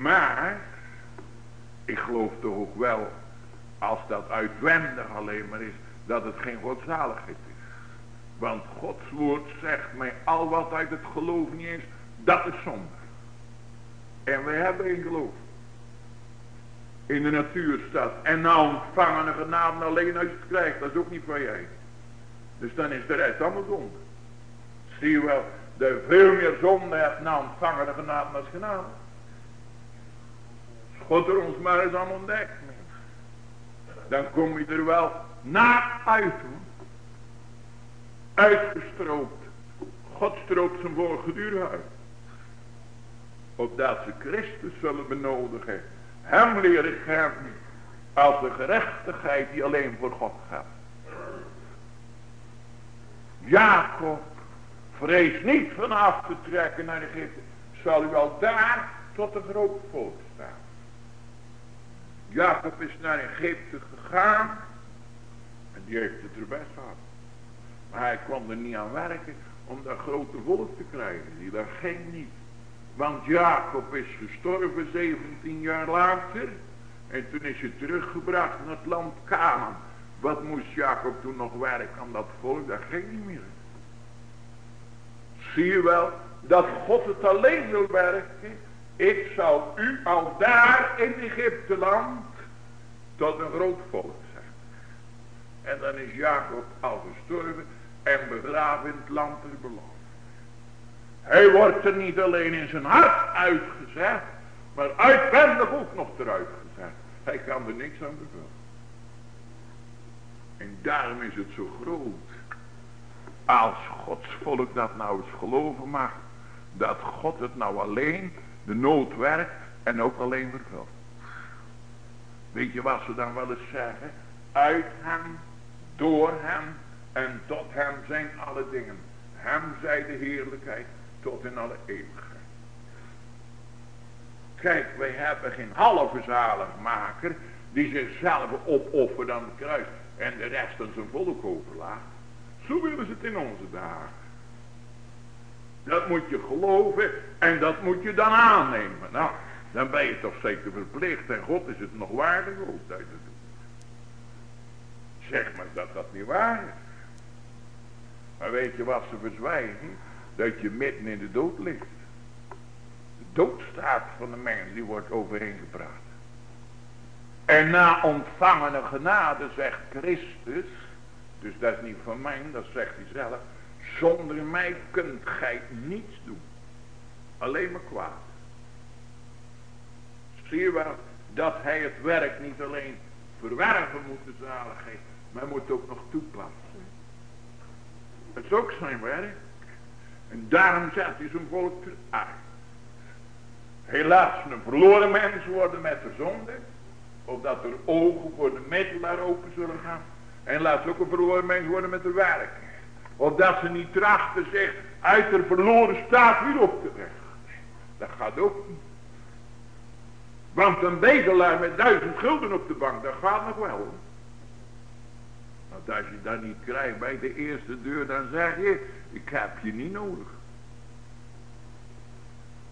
Maar, ik geloof toch ook wel, als dat uitwendig alleen maar is, dat het geen godzaligheid is. Want Gods woord zegt mij al wat uit het geloof niet is, dat is zonde. En we hebben een geloof. In de natuur staat. En nou ontvangen een genade alleen als je het krijgt. Dat is ook niet van jij. Dus dan is de rest allemaal zonde. Zie je wel. Je veel meer zonde hebt nou ontvangen de genade als genade. God er ons maar eens aan ontdekt. Dan kom je er wel na uit. Uitgestroopt. God stroopt zijn voorgeduur uit. Opdat ze Christus zullen benodigen. Hem leren kennen. Als de gerechtigheid die alleen voor God gaat. Jacob vrees niet vanaf te trekken naar Egypte. Zal u wel daar tot een groot volk staan. Jacob is naar Egypte gegaan. En die heeft het er best gehad. Maar hij kwam er niet aan werken om dat grote volk te krijgen. Die dat ging niet. Want Jacob is gestorven 17 jaar later. En toen is hij teruggebracht naar het land Canaan. Wat moest Jacob toen nog werken aan dat volk? Dat ging niet meer. Zie je wel dat God het alleen wil werken. Ik zal u al daar in Egypte land tot een groot volk zijn. En dan is Jacob al gestorven en begraven in het land der belofte. Hij wordt er niet alleen in zijn hart uitgezet, maar uitwendig ook nog eruit gezet. Hij kan er niks aan bevullen. En daarom is het zo groot. Als Gods volk dat nou eens geloven mag. Dat God het nou alleen de nood werkt en ook alleen vervult. Weet je wat ze dan wel eens zeggen? Uit hem, door hem en tot hem zijn alle dingen. Hem zij de heerlijkheid tot in alle eeuwigheid. Kijk, wij hebben geen halve zaligmaker die zichzelf opoffert aan het kruis en de rest aan zijn volk overlaat. Zo willen ze het in onze dagen. Dat moet je geloven en dat moet je dan aannemen. Nou, dan ben je toch zeker verplicht en God is het nog waardig ook dat te doen. Zeg maar dat dat niet waar is. Maar weet je wat ze verzwijgen? Dat je midden in de dood ligt. De doodstaat van de mens, die wordt overheen gepraat. En na ontvangene genade zegt Christus, dus dat is niet van mij, dat zegt hij zelf. Zonder mij kunt gij niets doen. Alleen maar kwaad. Zie je wel dat hij het werk niet alleen verwerven moet de zaligheid, maar moet ook nog toepassen. Het is ook zijn werk. En daarom zet hij zijn volk eruit. Helaas een verloren mens worden met de zonde. Opdat er ogen voor de middelaar open zullen gaan. En laat ook een verloren mens worden met de werk. Opdat ze niet trachten zich uit de verloren staat weer op te brengen. Dat gaat ook niet. Want een bedelaar met duizend gulden op de bank, dat gaat nog wel. Want als je dat niet krijgt bij de eerste deur, dan zeg je, ik heb je niet nodig.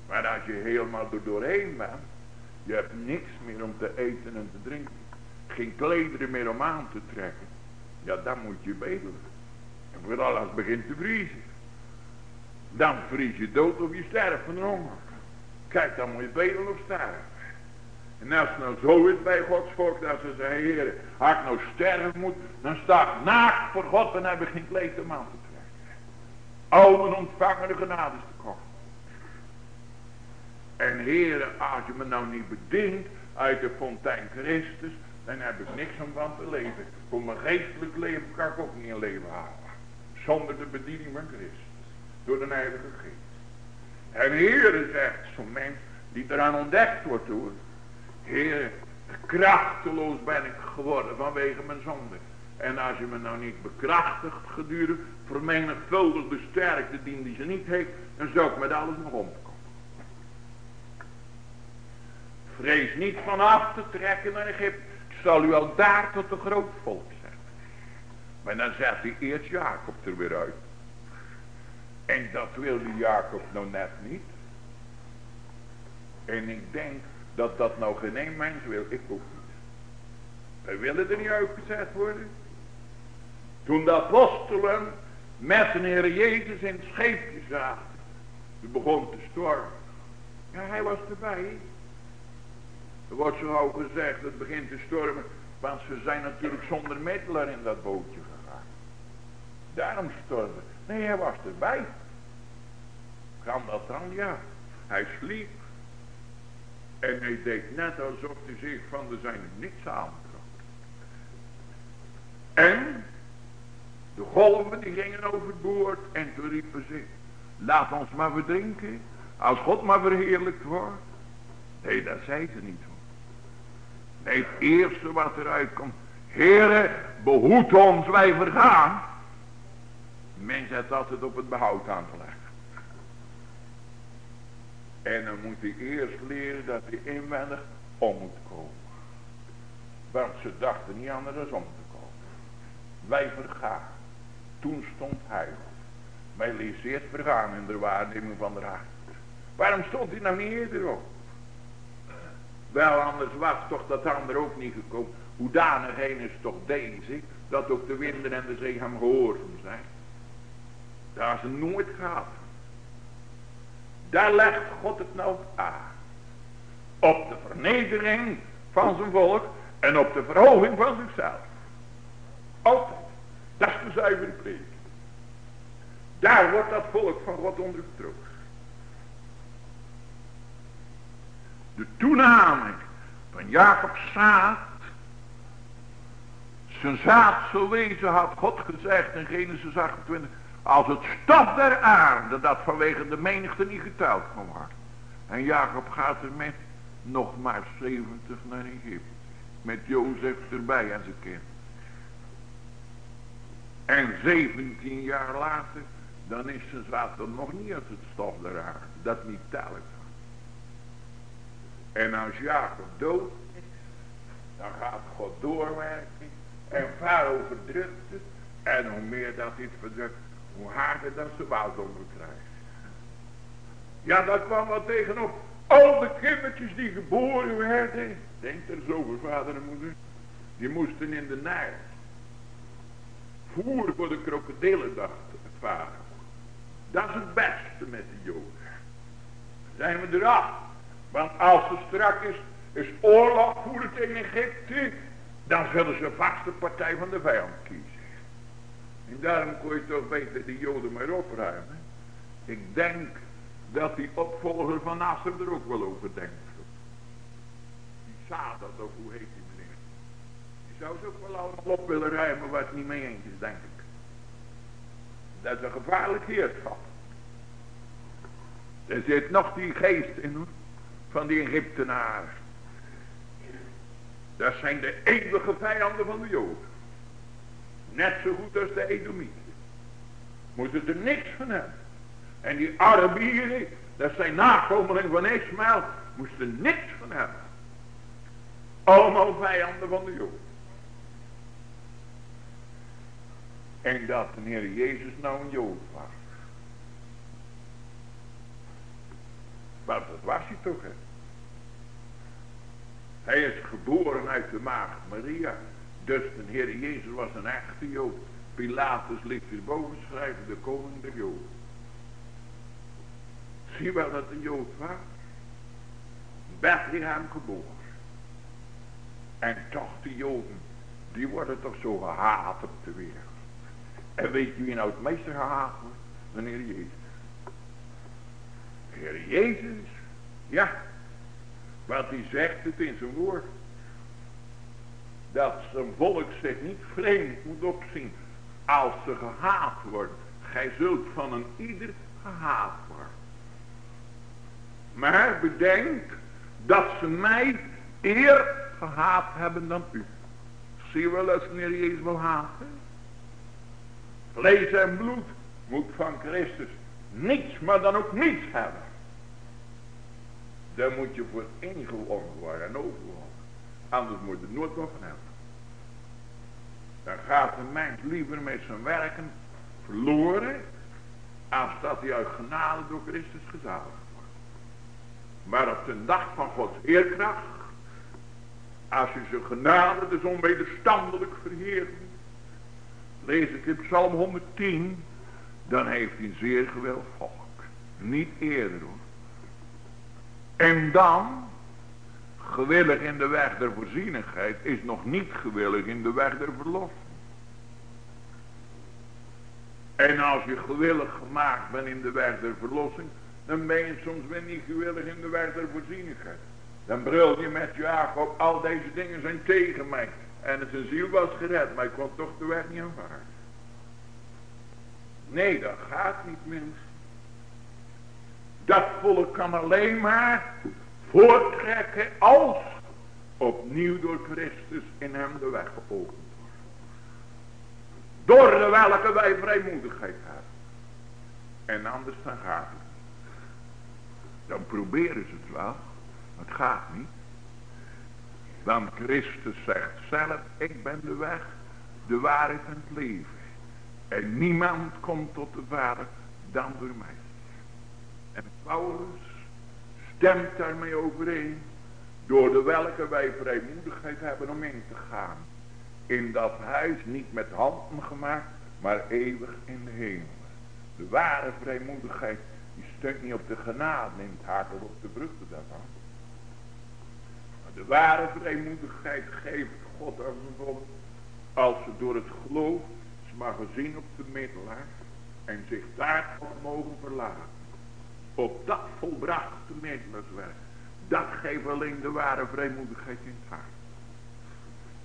Maar als je helemaal er doorheen bent, je hebt niks meer om te eten en te drinken. Geen klederen meer om aan te trekken. Ja, dan moet je bedelen. En vooral als het begint te vriezen. Dan vries je dood of je sterft van honger. Kijk, dan moet je bedelen of sterven. En als het nou zo is bij Gods volk, dat ze zeggen, Heer, als ik nou sterven moet, dan sta ik naakt voor God en heb ik geen kleed om aan te trekken. Al mijn ontvangende genade is te kocht. En Heer, als je me nou niet bedient uit de fontein Christus, dan heb ik niks om van te leven. Voor mijn geestelijk leven kan ik ook niet een leven halen. Zonder de bediening van Christus. door de Heilige Geest. En Heer zegt zo'n mens die eraan ontdekt wordt hoor. Heer, krachteloos ben ik geworden vanwege mijn zonde. En als je me nou niet bekrachtigt gedurende vermenigvuldig de sterkte die, die ze niet heeft, dan zou ik met alles nog omkomen. Vrees niet vanaf te trekken naar Egypte. Zal u al daar tot een groot volk zetten. Maar dan zet hij eerst Jacob er weer uit. En dat wilde Jacob nou net niet. En ik denk dat dat nou geen een mens wil. Ik ook niet. Wij willen er niet uitgezet worden. Toen de apostelen met de Heer Jezus in het scheepje zaten. Begon te stormen. Ja, hij was erbij. Er wordt zo gezegd, het begint te stormen. Want ze zijn natuurlijk zonder middelaar in dat bootje gegaan. Daarom stormen. Nee, hij was erbij. Kan dat dan? Ja. Hij sliep. En hij deed net alsof hij zich van de zijn niks aantrok. En de golven die gingen overboord en toen riepen ze, laat ons maar verdrinken, als God maar verheerlijkt wordt. Nee, dat zei ze niet. Nee, het eerste wat eruit komt, Heere, behoed ons, wij vergaan. Mens heeft altijd op het behoud aangelegd. En dan moet hij eerst leren dat hij inwendig om moet komen. Want ze dachten niet anders om te komen. Wij vergaan. Toen stond hij Mij leest eerst vergaan in de waarneming van de hart. Waarom stond hij nou niet eerder op? Wel, anders was toch dat ander ook niet gekomen. Hoedanig heen is toch deze, dat ook de winden en de zee hem gehoorzaam zijn. Daar is nooit gehad. Daar legt God het nou aan. Op de vernedering van zijn volk en op de verhoging van zichzelf. Altijd. Dat is de zuivere preek. Daar wordt dat volk van God onderdrukt. De toename van Jacob's zaad. Zijn zaad zo wezen had God gezegd in Genesis 28. Als het stof der aarde dat vanwege de menigte niet geteld kan worden. En Jacob gaat er met nog maar 70 naar Egypte. Met Jozef erbij en zijn kind. En 17 jaar later, dan is zijn zaad nog niet als het stof der aarde. Dat niet tellen En als Jacob dood is, dan gaat God doorwerken. En Farao verdrukt het. En hoe meer dat iets verdrukt, hoe harder dat ze onder krijgt. Ja, dat kwam wat tegenop. Al de kindertjes die geboren werden. Denk er zo over vader en moeder. Die moesten in de Nijl. Voer voor de krokodillen, dacht het vader. Dat is het beste met de joden. Zijn we eraf. Want als het strak is, is oorlog voeren tegen Egypte. Dan zullen ze vast de partij van de vijand kiezen. En daarom kon je toch beter die joden maar opruimen. Ik denk dat die opvolger van Nasser er ook wel over denkt. Die Sadat, of hoe heet die meneer? Die zou ze ook wel allemaal op willen ruimen waar het niet mee eens is, denk ik. Dat is een gevaarlijk heerschap. Er zit nog die geest in van die Egyptenaren. Dat zijn de eeuwige vijanden van de Joden. Net zo goed als de Edomieten. Moeten er niks van hebben. En die Arabieren, dat zijn nakomelingen van Ismaël, moesten niks van hebben. Allemaal vijanden van de Joden. En dat de Heer Jezus nou een Jood was. Maar dat was hij toch, hè. Hij is geboren uit de maagd Maria. Dus de Heer Jezus was een echte Jood. Pilatus ligt hierboven schrijven, de koning der Joden. Zie wel dat een Jood was. Bethlehem geboren. En toch de Joden, die worden toch zo gehaat op de wereld. En weet je wie nou het meeste gehaat wordt? De Heer Jezus. Heer Jezus, ja. Want hij zegt het in zijn woord dat zijn volk zich niet vreemd moet opzien als ze gehaat worden. Gij zult van een ieder gehaat wordt. Maar bedenk dat ze mij eer gehaat hebben dan u. Zie je wel eens wanneer Jezus wil haten? Vlees en bloed moet van Christus niets, maar dan ook niets hebben. Daar moet je voor ingewonnen worden en overwonnen. Anders moet je er nooit van. Dan gaat de mens liever met zijn werken verloren. Als dat hij uit genade door Christus gezaligd wordt. Maar op de dag van Gods heerkracht. Als je zijn genade dus onwederstandelijk verheert. Lees ik in Psalm 110. Dan heeft hij zeer geweldig volk. Niet eerder hoor. En dan, gewillig in de weg der voorzienigheid, is nog niet gewillig in de weg der verlossing. En als je gewillig gemaakt bent in de weg der verlossing, dan ben je soms weer niet gewillig in de weg der voorzienigheid. Dan brul je met Jacob, al deze dingen zijn tegen mij. En zijn ziel was gered, maar ik kon toch de weg niet aanvaarden. Nee, dat gaat niet mensen. Dat volk kan alleen maar voortrekken als opnieuw door Christus in hem de weg geopend wordt. Door de welke wij vrijmoedigheid hebben. En anders dan gaat het. Dan proberen ze het wel. Maar het gaat niet. Want Christus zegt zelf, ik ben de weg, de waarheid en het leven. En niemand komt tot de Vader dan door mij. Paulus stemt daarmee overeen. Door de welke wij vrijmoedigheid hebben om in te gaan. In dat huis niet met handen gemaakt. Maar eeuwig in de hemel. De ware vrijmoedigheid. Die steunt niet op de genade in het hart op de vruchten daarvan. Maar de ware vrijmoedigheid geeft God aan zijn volk. Als ze door het geloof ze maar gezien op de middelaar. En zich daarop mogen verlaten op dat volbrachte middelerswerk. Dat geeft alleen de ware vrijmoedigheid in het hart.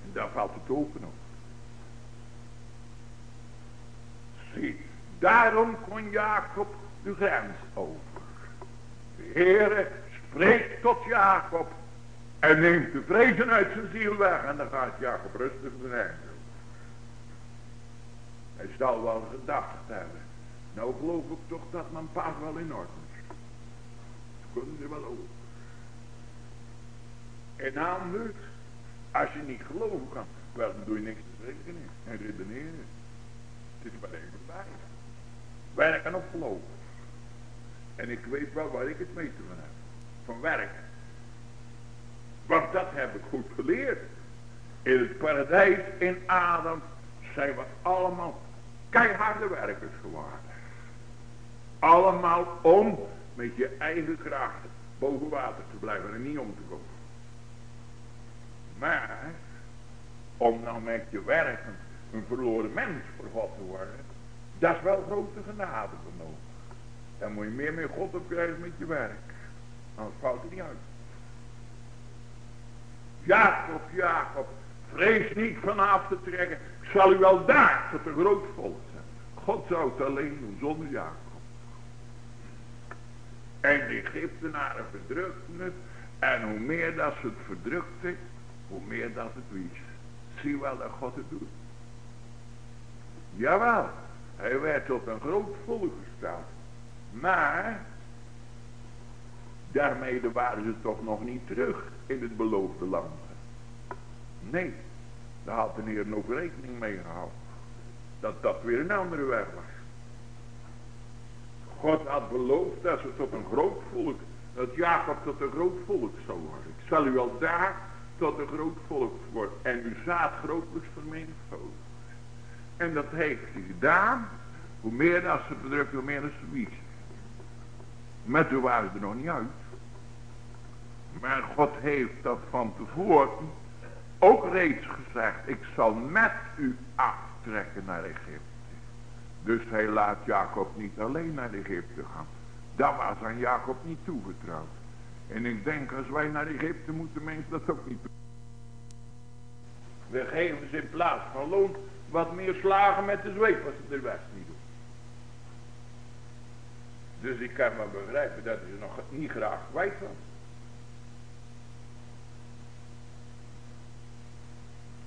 En daar valt het open op. Zie, daarom kon Jacob de grens over. De Heere spreekt tot Jacob en neemt de vrezen uit zijn ziel weg. En dan gaat Jacob rustig de Hij zal wel gedacht hebben. Nou geloof ik toch dat mijn paas wel in orde wel over. En namelijk, als je niet geloven kan, wel dan doe je niks te rekenen en redeneren. Het is maar even bij. Werken of geloven. En ik weet wel waar ik het mee te doen heb. Van werk. Want dat heb ik goed geleerd. In het paradijs in Adam zijn we allemaal keiharde werkers geworden. Allemaal om met je eigen kracht boven water te blijven en niet om te komen. Maar, om nou met je werken een verloren mens voor God te worden, dat is wel grote genade nodig. Dan moet je meer met God op krijgen met je werk. Anders valt het niet uit. Jacob, Jacob, vrees niet vanaf te trekken. Ik zal u wel daar tot een groot volk zijn. God zou het alleen doen zonder Jacob. En de Egyptenaren verdrukten het. En hoe meer dat ze het verdrukte, hoe meer dat het wist. Zie wel dat God het doet. Jawel, hij werd tot een groot volk gesteld. Maar, daarmee waren ze toch nog niet terug in het beloofde land. Nee, daar had de Heer nog rekening mee gehouden. Dat dat weer een andere weg was. God had beloofd dat ze tot een groot volk, dat Jacob tot een groot volk zou worden. Ik zal u al daar tot een groot volk worden. En uw zaad grootelijks vermenigvuldigen. En dat heeft hij gedaan. Hoe meer dat ze bedrukt, hoe meer dat ze wies. Maar toen waren ze er nog niet uit. Maar God heeft dat van tevoren ook reeds gezegd. Ik zal met u aftrekken naar Egypte. Dus hij laat Jacob niet alleen naar Egypte gaan. Dat was aan Jacob niet toevertrouwd. En ik denk als wij naar Egypte moeten mensen dat ook niet doen. We geven ze in plaats van loon wat meer slagen met de zweep als ze de rest niet doen. Dus ik kan maar begrijpen dat ze nog niet graag kwijt was.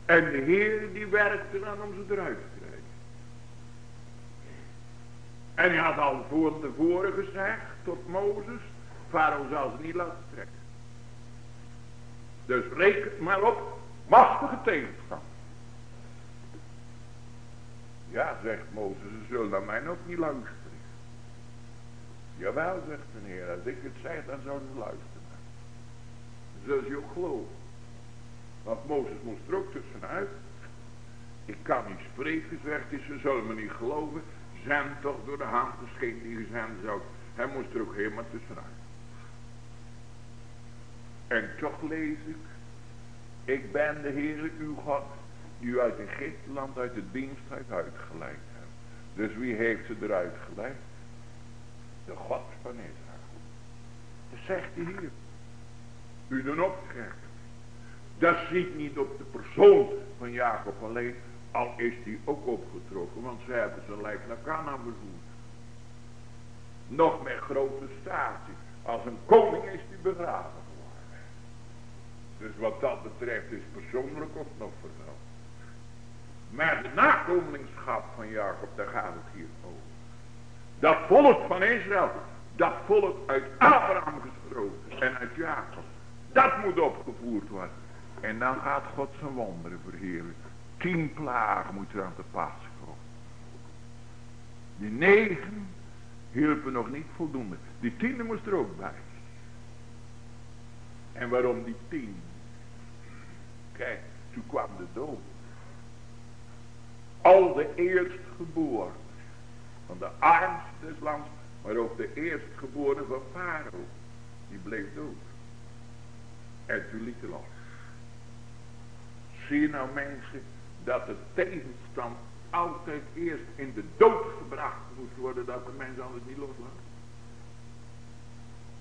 En de Heer die werkte dan om ze eruit te krijgen. En hij had al voor tevoren gezegd tot Mozes, Farao zal ze niet laten trekken. Dus reken maar op, machtige tegenstand. Ja, zegt Mozes, ze zullen naar mij ook niet luisteren. Jawel, zegt de Heer, als ik het zeg, dan zouden ze luisteren. Zullen ze ook geloven. Want Mozes moest er ook tussenuit. Ik kan niet spreken, zegt hij, ze zullen me niet geloven. Zijn toch door de hand gescheen die gezend zou. Hij moest er ook helemaal tussenuit. En toch lees ik. Ik ben de Heer uw God. Die u uit Egypteland uit de dienst heeft uitgeleid. Dus wie heeft ze eruit geleid? De God van Israël. Dat zegt hij hier. U dan opgerecht. Dat ziet niet op de persoon van Jacob alleen. Al is die ook opgetrokken. Want ze hebben zijn lijk naar Canaan bezoekt. Nog met grote statie. Als een koning is die begraven geworden. Dus wat dat betreft is persoonlijk ook nog. Maar de nakomelingschap van Jacob, daar gaat het hier over. Dat volk van Israël, dat volk uit Abraham gesproken en uit Jacob. Dat moet opgevoerd worden. En dan gaat God zijn wonderen verheerlijken. Tien plagen moeten er aan te pas komen. Die negen hielpen nog niet voldoende. Die tiende moest er ook bij. En waarom die tien? Kijk, toen kwam de dood. Al de eerstgeboren van de armste des lands, maar ook de eerstgeboren van Farao, die bleef dood. En toen liet hij los. Zie je nou mensen, dat de tegenstand altijd eerst in de dood gebracht moest worden, dat de mens anders niet loslaat.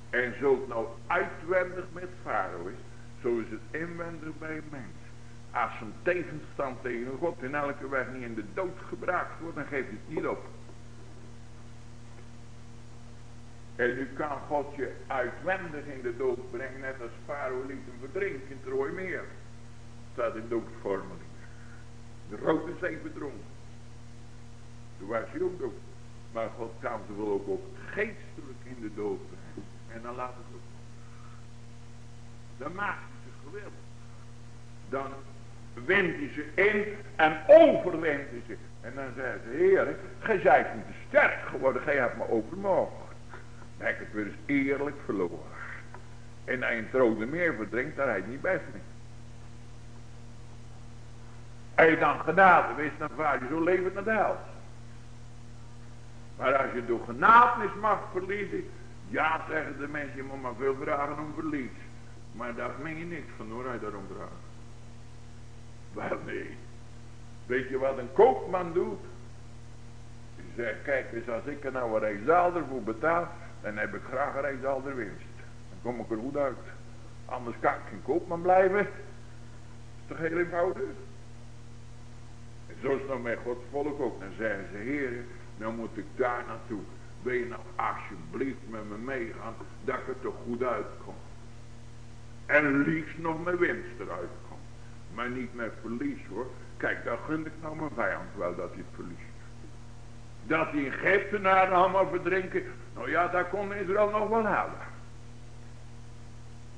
En zo het nou uitwendig met Farao is, zo is het inwendig bij een mens. Als een tegenstand tegen God in elke weg niet in de dood gebracht wordt, dan geeft het niet op. En nu kan God je uitwendig in de dood brengen, net als Farao liet hem verdrinken in het Rooi Meer. Staat in doodvormeling. De Rode Zee verdronken. Toen was hij ook dood. Maar God kan ze wel ook op geestelijk in de dood. En dan laat het ook. Dan maakt hij ze gewillig. Dan wint hij ze in en overwint hij ze. En dan zeggen ze, Heer, gij zijt niet te sterk geworden, gij hebt me overmogen. Dan heb ik het weer eens eerlijk verloren. En hij een rode meer verdrinkt, daar hij niet best mee. Je dan genade wist, dan vaar je zo levend naar de hel. Maar als je door genadenis mag verliezen, ja zeggen de mensen, je moet maar veel vragen om verlies. Maar daar meen je niks van hoor, hij daarom vraagt. Wel nee. Weet je wat een koopman doet? Die zegt, kijk eens, als ik er nou een rijzaalder voor betaal, dan heb ik graag een rijzaalder winst. Dan kom ik er goed uit. Anders kan ik geen koopman blijven. Dat is toch heel eenvoudig? Zo is het nou met Gods volk ook. Dan zeggen ze, heren, dan moet ik daar naartoe. Wil je nou alsjeblieft met me meegaan, dat ik er toch goed uitkom. En liefst nog met winst eruit kom. Maar niet met verlies hoor. Kijk, daar gun ik nou mijn vijand wel dat hij het verliest. Dat die Egyptenaren allemaal verdrinken. Nou ja, daar kon Israël nog wel halen.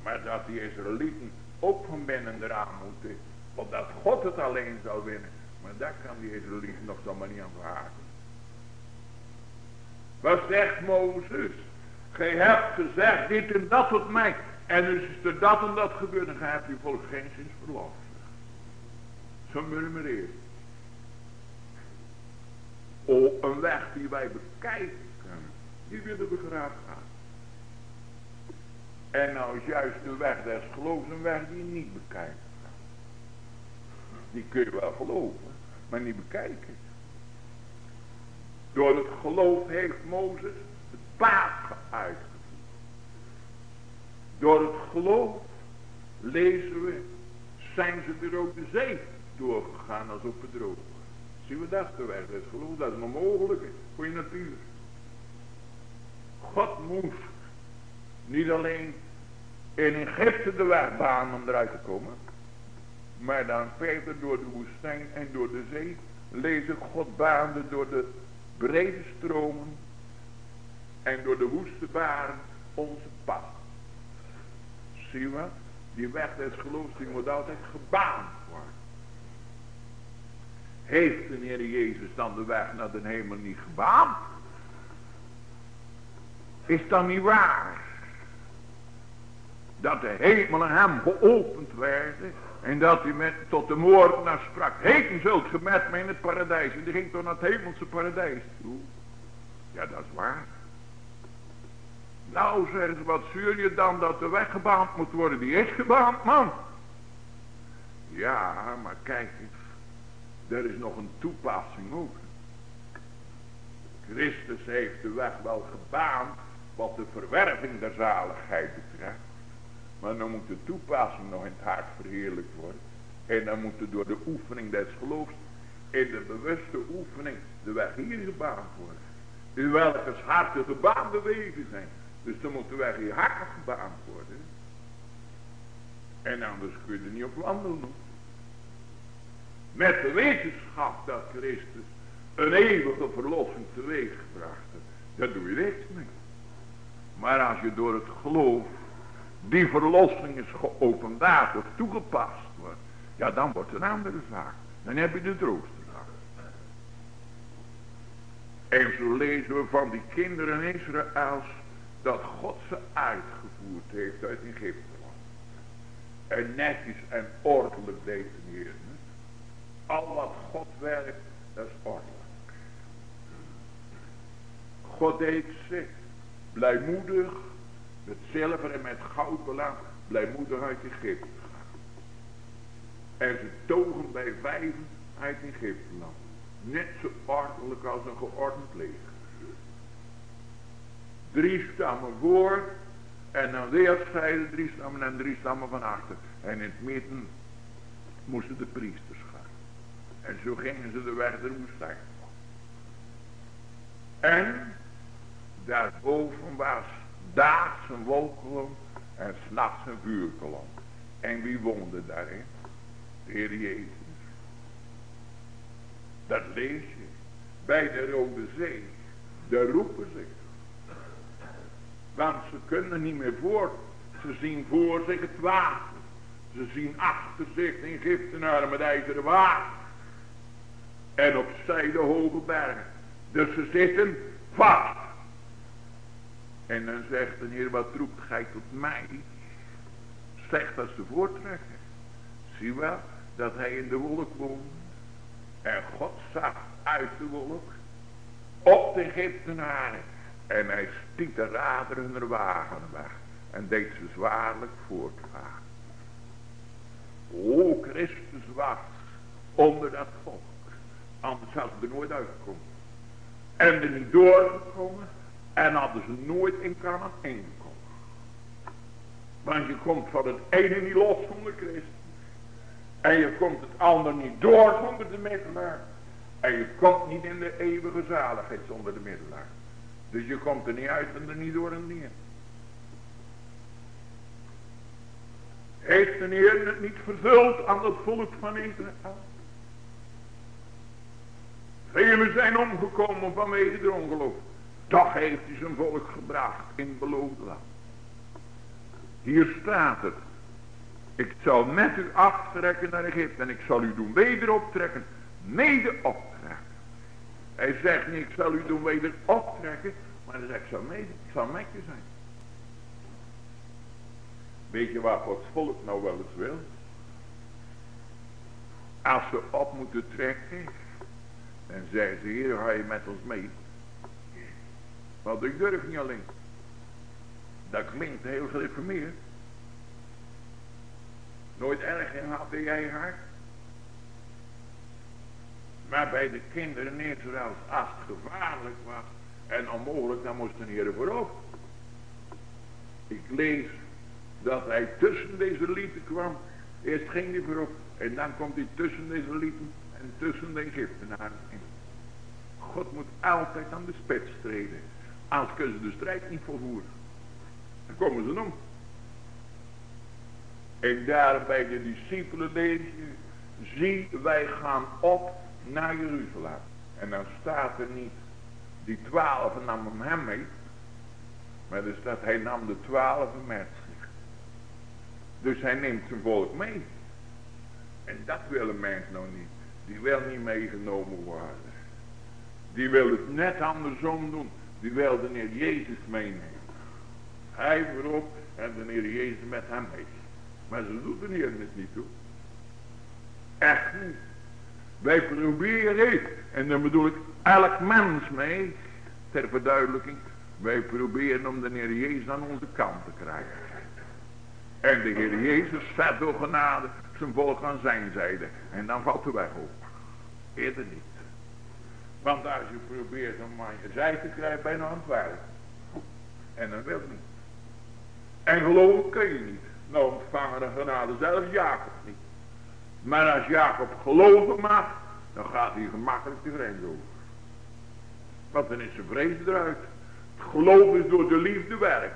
Maar dat die Israëlieten ook van binnen eraan moeten. Omdat God het alleen zal winnen. Maar daar kan die Israëlieten nog zomaar niet aan verhaken. Wat zegt Mozes? Gij hebt gezegd dit en dat tot mij. En dus is er dat en dat gebeurd. En gij hebt je volk geen zins verlof. Zo murmureert. Oh, een weg die wij bekijken. Die willen we graag gaan. En nou is juist de weg des geloofs een weg die je niet bekijkt. Die kun je wel geloven, maar niet bekijken. Door het geloof heeft Mozes het paard uitgevoerd. Door het geloof lezen we, zijn ze de Rode Zee doorgegaan als op het droge. Zien we dat de weg des geloof, dat is onmogelijk voor je natuur. God moest niet alleen in Egypte de weg banen om eruit te komen. Maar dan verder door de woestijn en door de zee. Lezen God baande door de brede stromen. En door de woeste baren onze pad. Zie je wat? Die weg des geloofs die moet altijd gebaand worden. Heeft de Heer Jezus dan de weg naar de hemel niet gebaand? Is dat niet waar? Dat de hemelen hem geopend werden. En dat hij met, tot de moordenaar sprak. Heten zult ge met mij in het paradijs. En die ging toch naar het hemelse paradijs toe. Ja, dat is waar. Nou, zeggen ze, wat zuur je dan dat de weg gebaand moet worden? Die is gebaand, man. Ja, maar kijk eens. Er is nog een toepassing ook. Christus heeft de weg wel gebaand wat de verwerving der zaligheid betreft. Maar dan moet de toepassing nog in het hart verheerlijkt worden. En dan moet er door de oefening des geloofs, in de bewuste oefening, de weg hier gebaand worden. In welke harten gebaande wegen zijn. Dus dan moet de weg hier hard gebaand worden. En anders kun je er niet op wandelen. Met de wetenschap dat Christus een eeuwige verlossing teweeg gebracht heeft. Daar doe je niks mee. Maar als je door het geloof die verlossing is geopenbaard of toegepast wordt. Ja, dan wordt een andere zaak. Dan heb je de droogste dag. En zo lezen we van die kinderen Israëls dat God ze uitgevoerd heeft uit Egypte. En netjes en ordelijk definiëren. Al wat God werkt, dat is ordelijk. God deed zich blijmoedig met zilver en met goud belang blijmoedig uit Egypte gaan. En ze togen bij vijven uit Egypte land. Net zo ordelijk als een geordend leger. Drie stammen voor en dan weer scheiden drie stammen en drie stammen van achter. En in het midden moesten de priesters gaan. En zo gingen ze de weg der woestijn. En daarboven was daags een wolkolom en s'nachts een vuurkolom. En wie woonde daarin? De Heer Jezus. Dat lees je bij de Rode Zee. Daar roepen ze. Want ze kunnen niet meer voort. Ze zien voor zich het water. Ze zien achter zich de Egyptenaren met ijzeren water. En opzij de hoge bergen. Dus ze zitten vast. En dan zegt de Heer, wat roept gij tot mij? Zegt dat ze voortrekken. Zie wel dat hij in de wolk woont. En God zag uit de wolk op de Egyptenaren. En hij stiet de raderen hun wagen weg. En deed ze zwaarlijk voortgaan. O, Christus was onder dat volk. Anders hadden ze er nooit uitgekomen. En er niet doorgekomen. En hadden ze nooit in Canaan ingekomen. Want je komt van het ene niet los zonder Christus. En je komt het ander niet door zonder de middelaar. En je komt niet in de eeuwige zaligheid zonder de middelaar. Dus je komt er niet uit en er niet door en in. Heeft de Heer het niet vervuld aan het volk van Israël? Velen zijn omgekomen vanwege de ongeloof. Toch heeft hij zijn volk gebracht in beloofde land. Hier staat het. Ik zal met u aftrekken naar Egypte en ik zal u doen weder optrekken. Mede optrekken. Hij zegt niet ik zal u doen weder optrekken. Maar hij zegt ik zal, mede, ik zal met je zijn. Weet je waar Gods volk nou wel eens wil? Als ze op moeten trekken. Dan zeggen ze hier ga je met ons mee. Want ik durf niet alleen. Dat klinkt heel gereformeerd. Nooit erg in in jij hart. Maar bij de kinderen Israëls, als het gevaarlijk was en onmogelijk, dan moest de Heer voorop. Ik lees dat hij tussen deze lieten kwam. Eerst ging hij voorop en dan komt hij tussen deze lieten en tussen de Egyptenaren in. God moet altijd aan de spits treden. Anders kunnen ze de strijd niet volvoeren. Dan komen ze om. En daar bij de discipelen lees je, zie wij gaan op naar Jeruzalem. En dan staat er niet, die twaalf namen hem mee. Maar er staat, hij nam de twaalf met zich. Dus hij neemt zijn volk mee. En dat wil een mens nou niet. Die wil niet meegenomen worden. Die wil het net andersom doen. Die wil de Heer Jezus meenemen. Hij voorop en de Heer Jezus met hem mee. Maar ze doet de Heer het niet toe. Echt niet. Wij proberen, en dan bedoel ik elk mens mee, ter verduidelijking. Wij proberen om de Heer Jezus aan onze kant te krijgen. En de Heer Jezus zet door genade zijn volk aan zijn zijde. En dan valt de weg op. Eerder niet. Want als je probeert om aan je zij te krijgen, ben je aan het. En dat wil niet. En geloven kun je niet. Nou ontvangen de genade zelfs Jacob niet. Maar als Jacob geloven mag, dan gaat hij gemakkelijk de grens over. Want dan is zijn vrees eruit. Het geloof is door de liefde werk.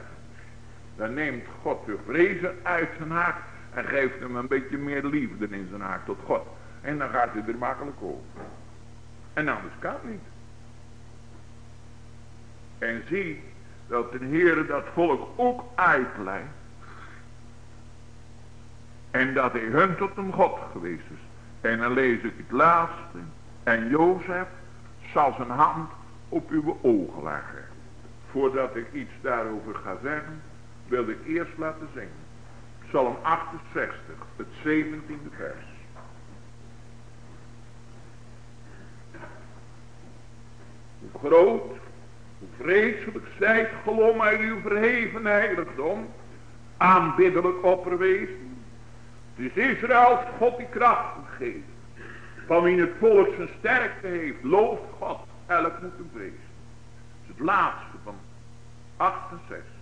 Dan neemt God de vrezen uit zijn hart en geeft hem een beetje meer liefde in zijn hart tot God. En dan gaat hij er makkelijk over. En anders kan het niet. En zie dat de Heer dat volk ook uitleidt. En dat hij hun tot een God geweest is. En dan lees ik het laatste. En Jozef zal zijn hand op uw ogen leggen. Voordat ik iets daarover ga zeggen, wil ik eerst laten zingen. Psalm 68, het 17e vers. Hoe groot, vreselijk zijt gelom uit uw verheven heiligdom, aanbiddelijk opperwezen. Is Israëls God die kracht geeft. Van wie het volk zijn sterkte heeft, looft God, elk moet hem vrezen. Het is het laatste van 68.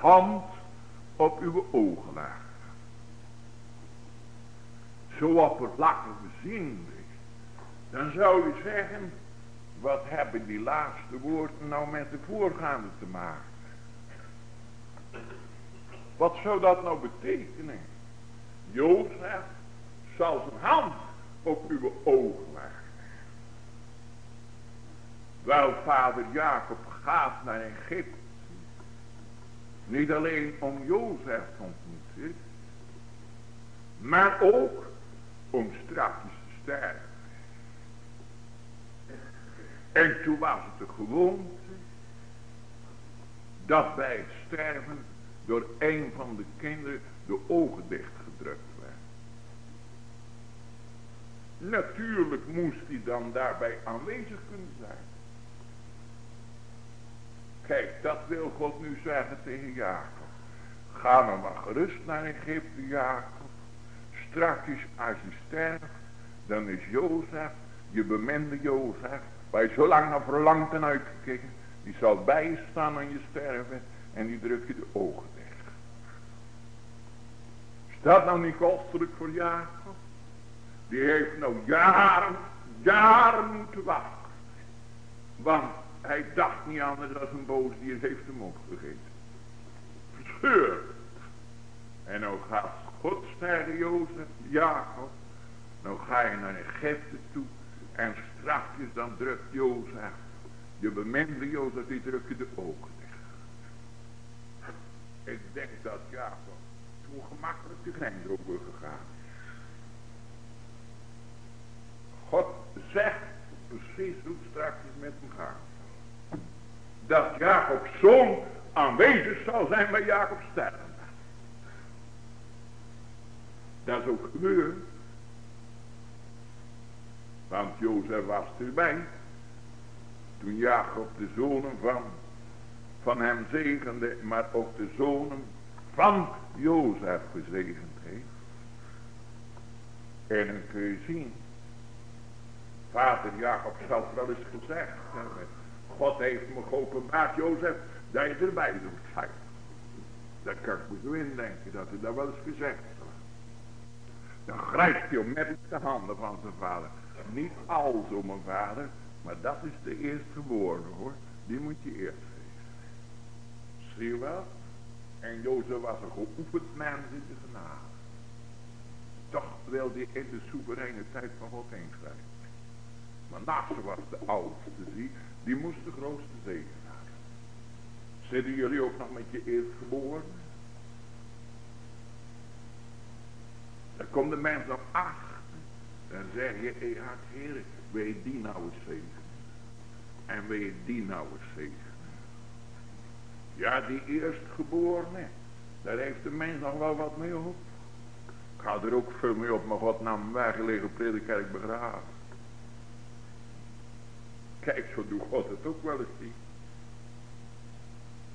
Hand op uw ogen leggen. Zo oppervlakkig beziende. Dan zou je zeggen, wat hebben die laatste woorden nou met de voorgaande te maken? Wat zou dat nou betekenen? Jozef zal zijn hand op uw ogen leggen. Wel, vader Jacob gaat naar Egypte Niet alleen om Jozef te ontmoeten. Maar ook om straks te sterven. En toen was het de gewoonte dat bij het sterven door een van de kinderen de ogen dichtgedrukt werden. Natuurlijk moest hij dan daarbij aanwezig kunnen zijn. Kijk, dat wil God nu zeggen tegen Jacob. Ga nou maar gerust naar Egypte, Jacob. Straks als je sterft, dan is Jozef, je beminde Jozef, waar je zo lang naar verlangd en uitgekeken, die zal bij je staan aan je sterven en die druk je de ogen dicht. Is dat nou niet kostelijk voor Jacob? Die heeft nou jaren, jaren moeten wachten. Want hij dacht niet anders dan een boos dier heeft hem opgegeten. Verscheurd. En nou gaat God zeggen, Jozef, Jacob. Nou ga je naar Egypte toe. En straks dan drukt Jozef. Je beminde Jozef, die drukt je de ogen dicht. Ik denk dat Jacob toen gemakkelijk de grens over gegaan God zegt precies hoe het straks met hem gaat dat Jacob's zoon aanwezig zal zijn bij Jacob's sterven. Dat is ook gebeurd. Want Jozef was erbij. Toen Jacob de zonen van, van hem zegende, maar ook de zonen van Jozef gezegend heeft. En dan kun je zien, vader Jacob zelf wel eens gezegd God heeft me geopenbaard, Jozef, dat je erbij doet zijn. Dat kan ik me zo indenken, dat hij dat wel eens gezegd heeft. Dan grijpt hij met de handen van zijn vader. Niet al zo mijn vader, maar dat is de eerstgeborene hoor. Die moet je eerst geven. Zie je wel? En Jozef was een geoefend mens in de genade. Toch wilde hij in de soevereine tijd van God ingrijpen. Maar naast was de oudste, zie die moest de grootste zegen hebben. Zitten jullie ook nog met je eerstgeboren? Dan komt de mens op acht. Dan zeg je, hé heer, wil je die nou eens zegen? En wil je die nou eens zegen? Ja, die eerstgeborene, daar heeft de mens nog wel wat mee op. Ik ga er ook veel mee op, maar God nam mij gelegen op de kerk begraven. Kijk, zo doet God het ook wel eens niet.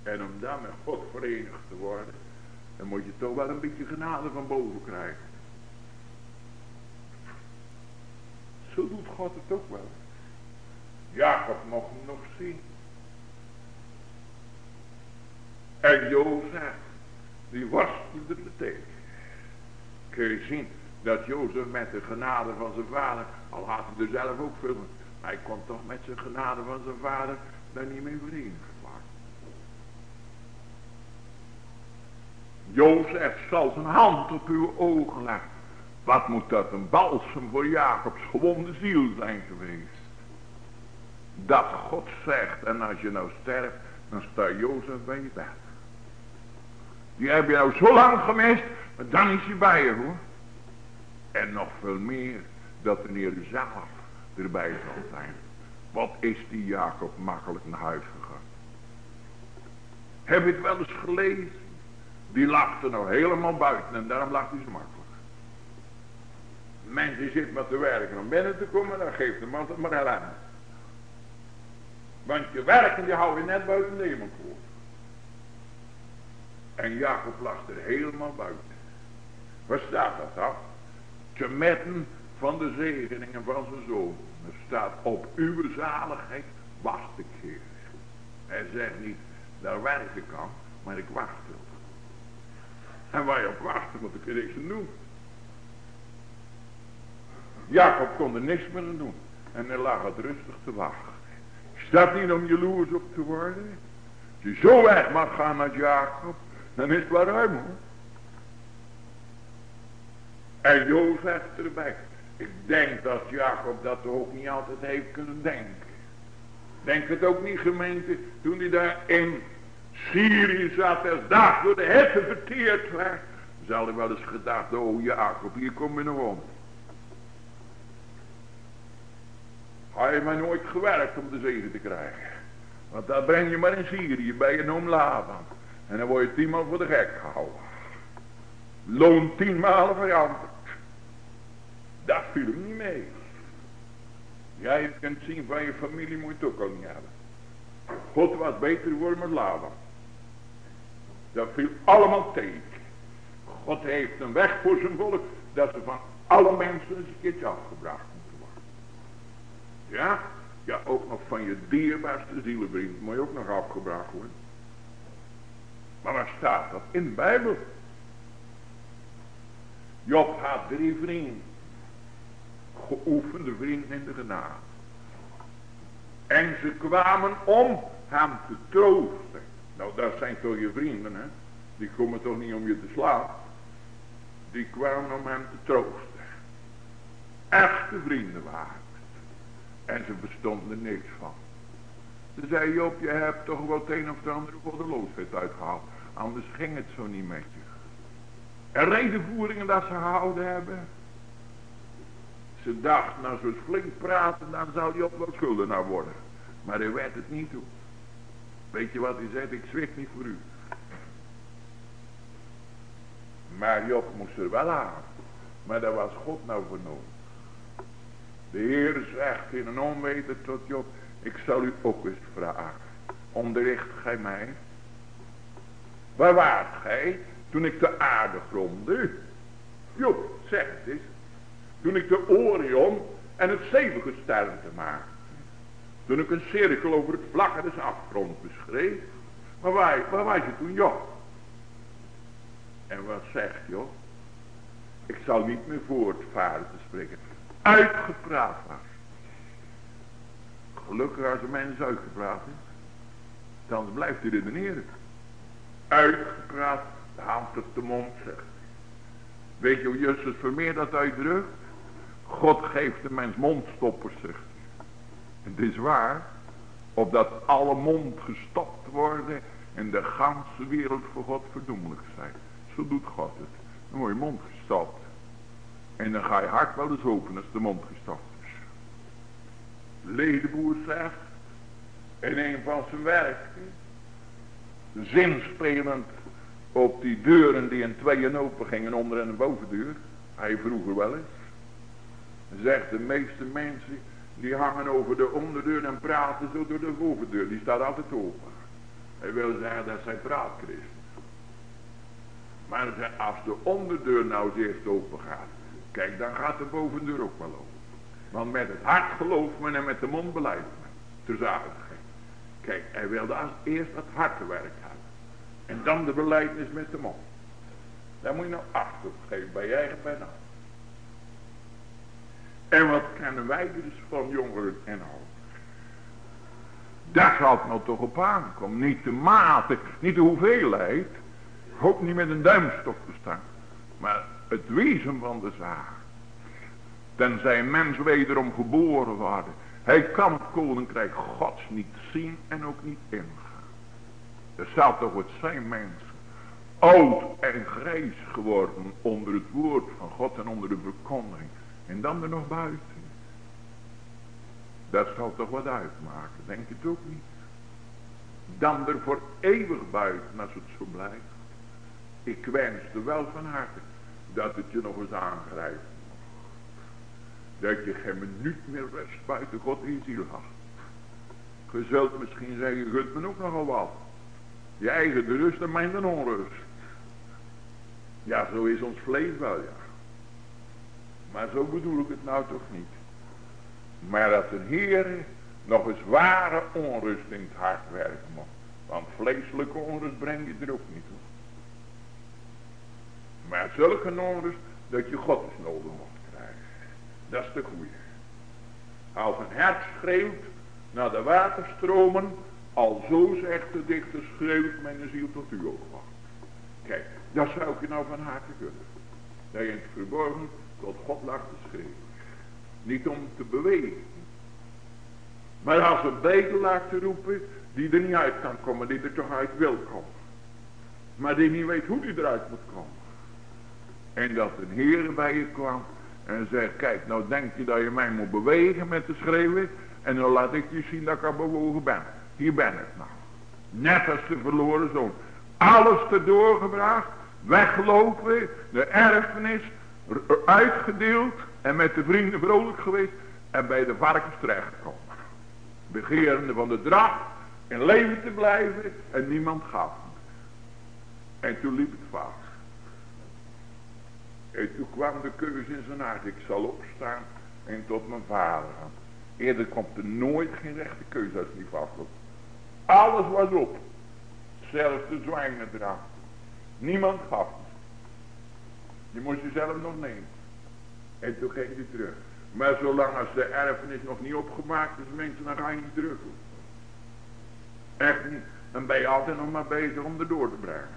En om dan met God verenigd te worden, dan moet je toch wel een beetje genade van boven krijgen. Zo doet God het ook wel. Jacob mocht hem nog zien. En Jozef, die worstelde tegen. Kun je zien dat Jozef met de genade van zijn vader, al had hij er zelf ook veel hij kon toch met zijn genade van zijn vader daar niet mee worden. Jozef zal zijn hand op uw ogen leggen. Wat moet dat een balsem voor Jacobs gewonde ziel zijn geweest. Dat God zegt en als je nou sterft dan staat Jozef bij je bed. Die heb je nou zo lang gemist maar dan is hij bij je hoor. En nog veel meer dat de Heer zelf erbij zal zijn. Wat is die Jacob makkelijk naar huis gegaan. Heb je het wel eens gelezen? Die er nou helemaal buiten en daarom lag hij zo makkelijk. Mens die zit maar te werken om binnen te komen, dan geeft de man het maar ellende. Want je werken die hou je net buiten de hemel voor. En Jacob lag er helemaal buiten. Waar staat dat af? Te metten van de zegeningen van zijn zoon. Er staat op uw zaligheid wacht ik Heer. Hij zegt niet, daar werk ik maar ik wacht. En waar je op wachten, moet ik er niks aan doen. Jacob kon er niks meer aan doen. En hij lag het rustig te wachten. Is dat niet om jaloers op te worden? Als je zo weg mag gaan naar Jacob, dan is het wel ruim hoor. En Jozef erbij. Ik denk dat Jacob dat ook niet altijd heeft kunnen denken. Denk het ook niet gemeente toen hij daar in Syrië zat als dag door de hitte verteerd werd. Zal hij wel eens gedacht, oh Jacob, hier kom je nog om. Hij heeft maar nooit gewerkt om de zegen te krijgen. Want daar breng je maar in Syrië bij je noem. En dan word je tienmaal voor de gek gehouden. Loon tienmaal veranderd. Dat viel niet mee. Jij kunt zien van je familie moet je het ook al niet hebben. God was beter voor met Laban. Dat viel allemaal tegen. God heeft een weg voor zijn volk. Dat ze van alle mensen een keertje afgebracht moeten worden. Ja? Ja, ook nog van je dierbaarste zielenvriend moet je ook nog afgebracht worden. Maar waar staat dat? In de Bijbel. Job had drie vrienden. Geoefende vrienden in de genade. En ze kwamen om hem te troosten. Nou, dat zijn toch je vrienden, hè? Die komen toch niet om je te slaan. Die kwamen om hem te troosten. Echte vrienden waren En ze bestonden niks van. Ze zei Job, je hebt toch wel het een of het andere goddeloosheid uitgehaald. Anders ging het zo niet met je. En redenvoeringen dat ze gehouden hebben. Ze dacht, nou zo flink praten, dan zou hij op wat schulden naar worden. Maar hij werd het niet toe. Weet je wat hij zegt? Ik zweeg niet voor u. Maar Job moest er wel aan. Maar daar was God nou voor nodig. De Heer zegt in een onweten tot Job. Ik zal u ook eens vragen. Onderricht gij mij. Waar waart gij toen ik de aarde grondde? Job, zeg het eens. Toen ik de Orion en het zevengesternte maakte. Toen ik een cirkel over het vlakke des afgrond beschreef. Maar waar, waar was je toen, Job? En wat zegt Job? Ik zal niet meer voortvaren te spreken. Uitgepraat was. Gelukkig als een mens uitgepraat is. Dan blijft hij redeneren. Uitgepraat, de hand op de mond zegt. Weet je hoe Justus Vermeer dat uitdrukt? God geeft de mens mondstoppers, zegt het is waar, opdat alle mond gestopt worden en de ganse wereld voor God verdoemelijk zijn. Zo doet God het. Dan word je mond gestopt. En dan ga je hart wel eens open als de mond gestopt is. Ledenboer zegt, in een van zijn werken, zinspelend op die deuren die in tweeën open gingen, onder en een bovendeur, hij vroeger wel eens, zegt de meeste mensen, die hangen over de onderdeur en praten zo door de bovendeur. Die staat altijd open. Hij wil zeggen dat zijn praatchristen. Maar als de onderdeur nou eerst open gaat. Kijk, dan gaat de bovendeur ook wel open. Want met het hart gelooft men en met de mond beleidt men. Ter. Kijk, hij wilde als eerst het hartenwerk hebben. En dan de beleidnis met de mond. Daar moet je nou acht op geven bij je eigen bijnaam. En wat kennen wij dus van jongeren en ouderen? Daar zal het nou toch op aankomen. Niet de mate, niet de hoeveelheid. Ook niet met een duimstok te staan. Maar het wezen van de zaak. Tenzij een mens wederom geboren worden. Hij kan het koninkrijk gods niet zien en ook niet ingaan. Er zal toch zijn mensen. Oud en grijs geworden onder het woord van God en onder de verkondiging. En dan er nog buiten. Dat zal toch wat uitmaken, denk je het ook niet? Dan er voor eeuwig buiten als het zo blijft. Ik wens er wel van harte dat het je nog eens aangrijpt. Dat je geen minuut meer rust buiten God in ziel had. Je zult misschien zeggen, je kunt me ook nogal wat. Je eigen de rust en mijn de onrust. Ja, zo is ons vlees wel, ja. Maar zo bedoel ik het nou toch niet. Maar dat een Heer nog eens ware onrust in het hart werken mag. Want vleeselijke onrust breng je er ook niet toe. Maar zulke onrust dat je God is nodig mocht krijgen. Dat is de goeie. Als een hert schreeuwt naar de waterstromen. Al zo zegt de dichter schreeuwt mijn ziel tot u ook. Kijk, dat zou ik je nou van harte kunnen. Dat je in het verborgen tot God lag te schreeuwen. Niet om te bewegen. Maar als een bedelaar te roepen, Die er niet uit kan komen, die er toch uit wil komen. Maar die niet weet hoe die eruit moet komen. En dat een Heer bij je kwam en zegt, kijk, nou denk je dat je mij moet bewegen met de schreeuwen. En dan laat ik je zien dat ik al bewogen ben. Hier ben ik nou. Net als de verloren zoon. Alles te doorgebracht. Weggelopen. De erfenis. Uitgedeeld. En met de vrienden vrolijk geweest. En bij de varkens terechtgekomen. Begerende van de dracht. In leven te blijven. En niemand gaf. En toen liep het vast. En toen kwam de keuze in zijn hart. Ik zal opstaan en tot mijn vader gaan. Eerder komt er nooit geen rechte keuze als niet vastloopt. Alles was op. Zelfs de zwijnen. Niemand gaf Je moest jezelf nog nemen. En toen ging je terug. Maar zolang als de erfenis nog niet opgemaakt is, mensen, dan ga je niet terug. Echt niet. Dan ben je altijd nog maar bezig om er door te brengen.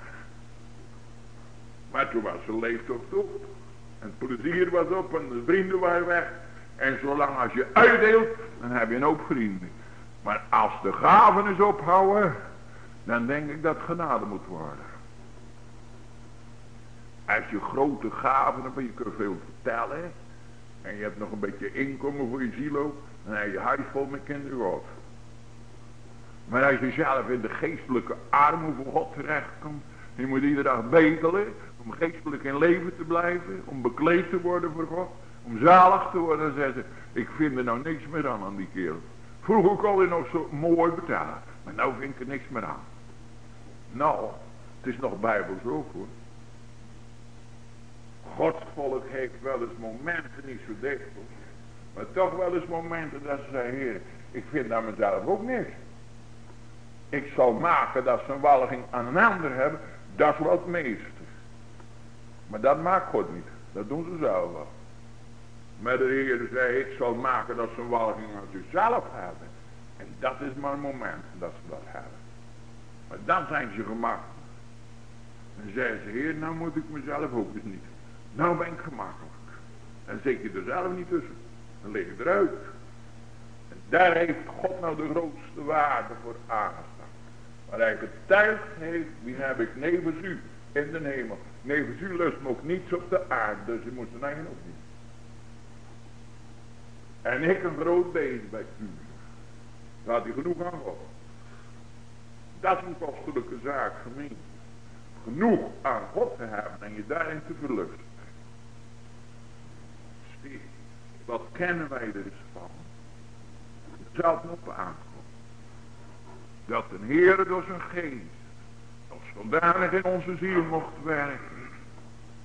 Maar toen was ze leeftocht op. En het plezier was op en de vrienden waren weg. En zolang als je uitdeelt, dan heb je een hoop vrienden. Maar als de gaven eens ophouden, dan denk ik dat genade moet worden. Als je grote gaven hebt je kunt veel vertellen. En je hebt nog een beetje inkomen voor je ziel. Dan heb je huis vol met kinderen God. Maar als je zelf in de geestelijke armen voor God terechtkomt. Je moet iedere dag betelen om geestelijk in leven te blijven. Om bekleed te worden voor God. Om zalig te worden. Dan zeggen ze, ik vind er nou niks meer aan aan die kerel. Vroeger kon hij nog zo mooi betalen. Maar nou vind ik er niks meer aan. Nou, het is nog bijbels ook hoor. Gods volk heeft wel eens momenten, niet zo dikwijls. Maar toch wel eens momenten dat ze zeggen, heer, ik vind aan mezelf ook niks. Ik zal maken dat ze een walging aan een ander hebben. Dat is wat meester. Maar dat maakt God niet. Dat doen ze zelf wel. Maar de Heer zei, ik zal maken dat ze een walging aan zichzelf hebben. En dat is maar een moment dat ze dat hebben. Maar dan zijn ze gemakkelijk. Dan zeggen ze, Heer, nou moet ik mezelf ook eens niet. Nou ben ik gemakkelijk. En zit je er zelf niet tussen. Dan lig je eruit. En daar heeft God nou de grootste waarde voor aangestaan. Waar hij getuigd heeft, wie heb ik nevens u in de hemel. Nevens u lust nog niets op de aarde, dus je moet zijn eigen ook niet. En ik een groot beest bij u. Dan had hij genoeg aan God. Dat is een kostelijke zaak, gemeen. Genoeg aan God te hebben en je daarin te verlusten. Zie, wat kennen wij er van? Zelf nog aankomen. Dat een Heer door zijn geest als zodanig in onze ziel mocht werken.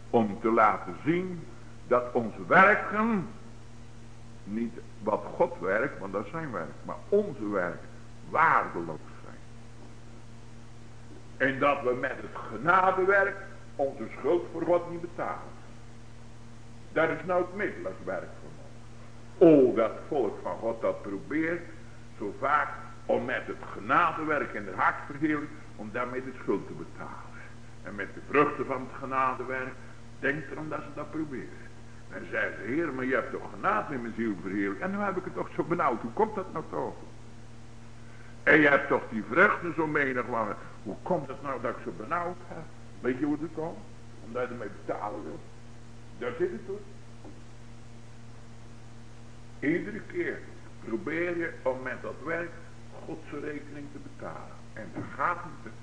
Om te laten zien dat ons werken niet wat God werkt, want dat is zijn werk. Maar onze werk waardeloos zijn. En dat we met het genadewerk onze schuld voor God niet betalen. Dat is nou het middelijk werk van ons. O, dat volk van God dat probeert zo vaak om met het genadewerk in de verheerlijk, om daarmee de schuld te betalen. En met de vruchten van het genadewerk, denk erom dat ze dat proberen. En zei ze, heer, maar je hebt toch genade in mijn ziel verheerlijk. En nu heb ik het toch zo benauwd. Hoe komt dat nou toch? En je hebt toch die vruchten zo menig lang. Hoe komt het nou dat ik zo benauwd heb? Weet je hoe het komt? Omdat je ermee betalen wil. Daar zit het toch? Iedere keer probeer je om met dat werk Godse rekening te betalen. En dat gaat niet.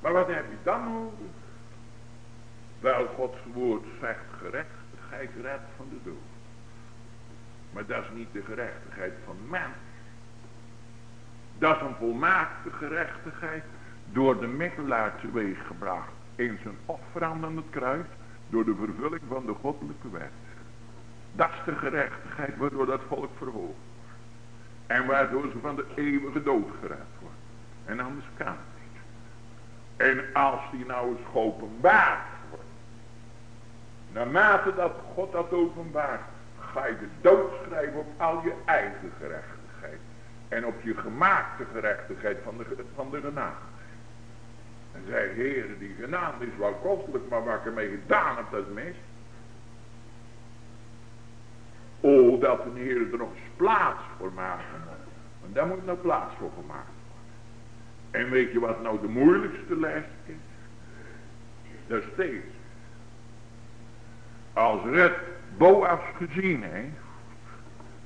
Maar wat heb je dan nodig? Wel, Gods woord zegt gerechtigheid redt van de dood. Maar dat is niet de gerechtigheid van mens. Dat is een volmaakte gerechtigheid door de middelaar teweeg gebracht in zijn offer aan het kruis door de vervulling van de goddelijke wet. Dat is de gerechtigheid waardoor dat volk verhoogd En waardoor ze van de eeuwige dood gered worden. En anders kan het niet. En als die nou eens geopenbaard Naarmate dat God dat openbaart, ga je de dood schrijven op al je eigen gerechtigheid. En op je gemaakte gerechtigheid van de, van de genade. En zei, heren, die genade is wel kostelijk, maar wat ik ermee gedaan heb, dat mis. O, dat een Heer er nog eens plaats voor maken. Want daar moet nou plaats voor gemaakt worden. En weet je wat nou de moeilijkste les is? Dat deze. Als Red Boas gezien heeft.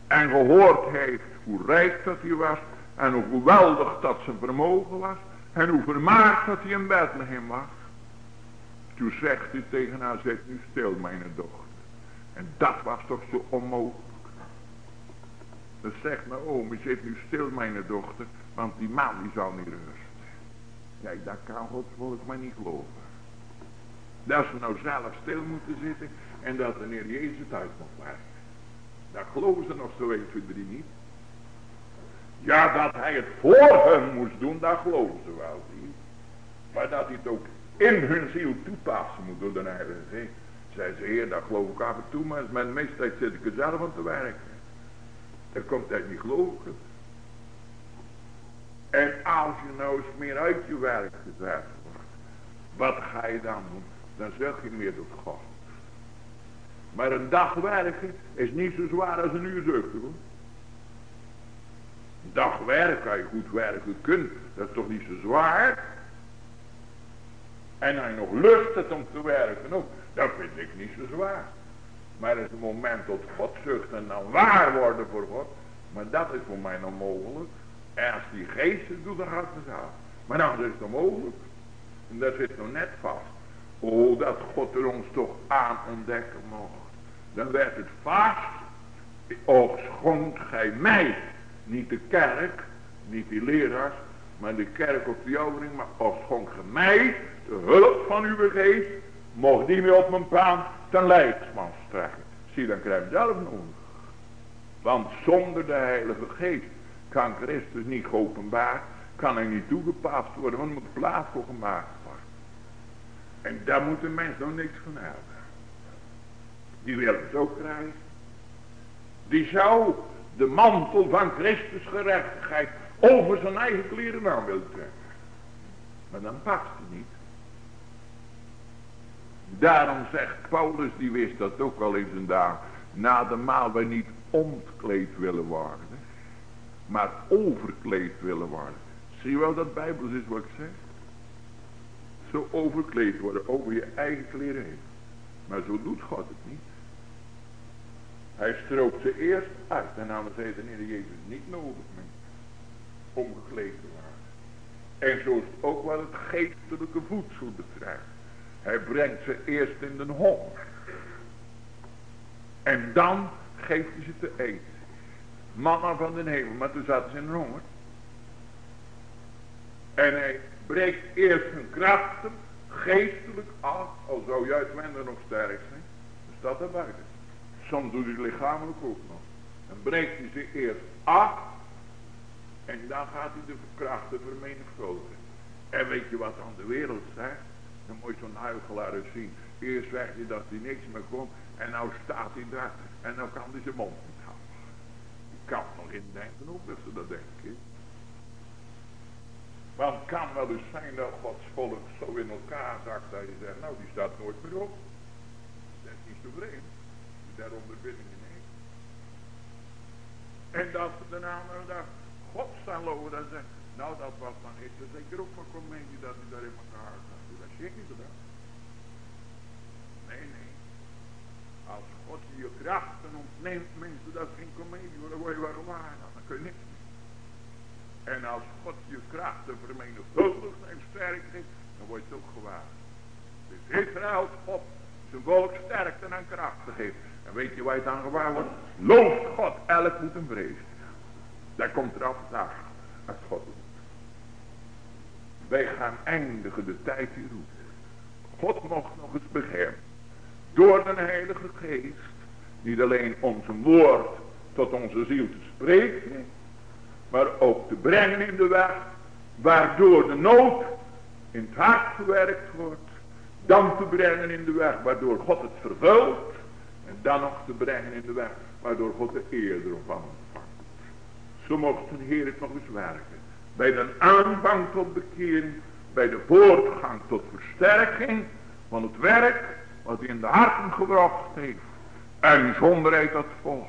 En gehoord heeft hoe rijk dat hij was. En hoe geweldig dat zijn vermogen was. En hoe vermaakt dat hij in Bethlehem was. Toen zegt hij tegen haar, zet nu stil mijn dochter. En dat was toch zo onmogelijk. Dan zegt oom, zit nu stil mijn dochter. Want die man die zal niet rusten. Kijk, dat kan God volgens mij niet geloven. Dat ze nou zelf stil moeten zitten. En dat de Heer Jezus uit mag werken. Dat geloven ze nog zo 1, 2, 3 niet. Ja, dat hij het voor hen moest doen, dat geloven ze wel. Maar dat hij het ook in hun ziel toepassen moet door de Heilige. Zij ze, heer, dat geloof ik af en toe, maar met de tijd zit ik er zelf aan te werken. Dat komt uit niet geloven. En als je nou eens meer uit je werk gezet wordt, wat ga je dan doen? Dan zeg je meer tot God. Maar een dag werken is niet zo zwaar als een uur zuchten hoor. Een dag werken, als je goed werken kunt, dat is toch niet zo zwaar? En hij nog lust het om te werken ook, dat vind ik niet zo zwaar. Maar het is een moment tot God zucht en dan waar worden voor God. Maar dat is voor mij nog mogelijk. En als die geest het doet, dan gaat het zelf. Maar dan is het onmogelijk. En dat zit nog net vast. Oh, dat God er ons toch aan ontdekken mocht. Dan werd het vast. Och, schonk gij mij. Niet de kerk, niet die leraars, maar de kerk of de oudering. Maar och, schonk gij mij de hulp van uw geest. Mocht die me op mijn paan ten leidsman strekken. Zie, dan krijg je zelf nodig. Want zonder de heilige geest kan Christus niet geopenbaard. Kan hij niet toegepast worden, want er moet plaats voor gemaakt worden. En daar moet de mens nog niks van hebben. Die wil het ook krijgen. Die zou de mantel van Christus gerechtigheid over zijn eigen kleren aan willen trekken. Maar dan past het niet. Daarom zegt Paulus, die wist dat ook al in. Na de maal wij niet ontkleed willen worden. Maar overkleed willen worden. Zie je wel dat Bijbels is wat ik zeg? Zo overkleed worden over je eigen kleren heen. Maar zo doet God het niet. Hij stroopt ze eerst uit. En namens zei de Heer Jezus niet nodig meer. Om gekleed te worden. En zo is het ook wat het geestelijke voedsel betreft. Hij brengt ze eerst in de honger. En dan geeft hij ze te eten. Manna van de hemel, maar toen zaten ze in honger. En hij breekt eerst hun krachten geestelijk af, al zou je uitwendig nog sterk zijn. Staat dat buiten. Soms doet hij lichamelijk ook nog. Dan breekt hij ze eerst af. En dan gaat hij de krachten vermenigvuldigen. En weet je wat aan de wereld zegt? Dan moet zo'n huigelaar eens zien. Eerst zegt hij dat hij niks meer kon. En nou staat hij daar. En nou kan hij zijn mond niet houden. Ik kan nog indenken ook dat ze dat denken. Want het kan wel eens zijn dat Gods volk zo in elkaar zakt. Dat je zegt, nou die staat nooit meer op. Dat is niet zo vreemd. Die daar ondervindingen heeft. En dat ze de andere dag God staan lopen. Dan zegt, nou dat was dan is er zeker ook van comedie dat hij daar in elkaar zat. Dat. Nee, nee. Als God je krachten ontneemt, mensen, dat is geen comedie, hoor, dan word je wel waar, dan kun je niks meer. En als God je krachten vermenigvuldigt en sterk is, dan word je het ook gewaar. Dus Israëls God zijn volk sterkte en krachten geeft. En weet je waar je het aan gewaar wordt? Looft God, elk moet hem vrezen. Daar komt er af als God. Wij gaan eindigen de tijd hierop. God mocht nog eens beschermen. Door de Heilige Geest. Niet alleen onze woord tot onze ziel te spreken. Maar ook te brengen in de weg. Waardoor de nood in het hart verwerkt wordt. Dan te brengen in de weg waardoor God het vervult. En dan nog te brengen in de weg waardoor God de eer ervan ontvangt. Zo mocht de Heer het nog eens werken. Bij de aanvang tot bekering. Bij de voortgang tot versterking van het werk wat hij in de harten gebracht heeft. En zonder dat volk.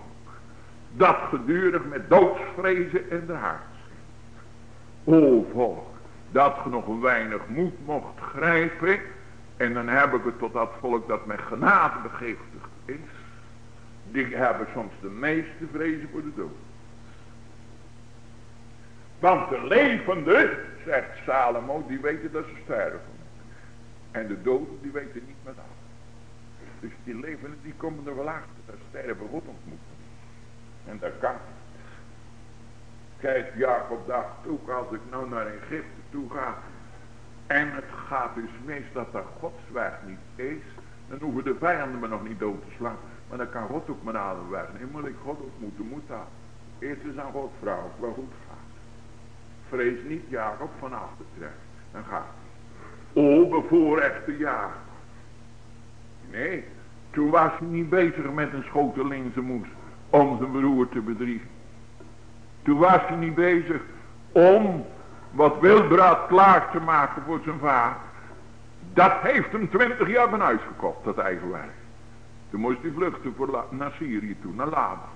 dat gedurig met doodsvrezen in de hart. O volk, dat ge nog een weinig moed mocht grijpen. En dan heb ik het tot dat volk dat met genade begiftigd is. Die hebben soms de meeste vrezen voor de dood. Want de levende, zegt Salomo, die weten dat ze sterven. En de doden, die weten niet met af. Dus die levenden, die komen er wel achter. Dat sterven God ontmoeten. En dat kan Kijk, Jacob dacht ook als ik nou naar Egypte toe ga. En het gaat dus mis dat er Gods weg niet is. Dan hoeven de vijanden me nog niet dood te slaan. Maar dan kan God ook mijn adem wegnemen. Maar ik God ontmoeten moet dat. Eerst is aan God vrouw, wel goed. Vrees niet Jacob van achter trekt. Dan gaat hij. O bevoorrechte Jacob. Nee, toen was hij niet bezig met een moest om zijn broer te bedriegen. Toen was hij niet bezig om wat Wilbraad klaar te maken voor zijn vader. Dat heeft hem twintig jaar van huis gekost, dat eigen werk. Toen moest hij vluchten voor naar Syrië toe, naar Laba.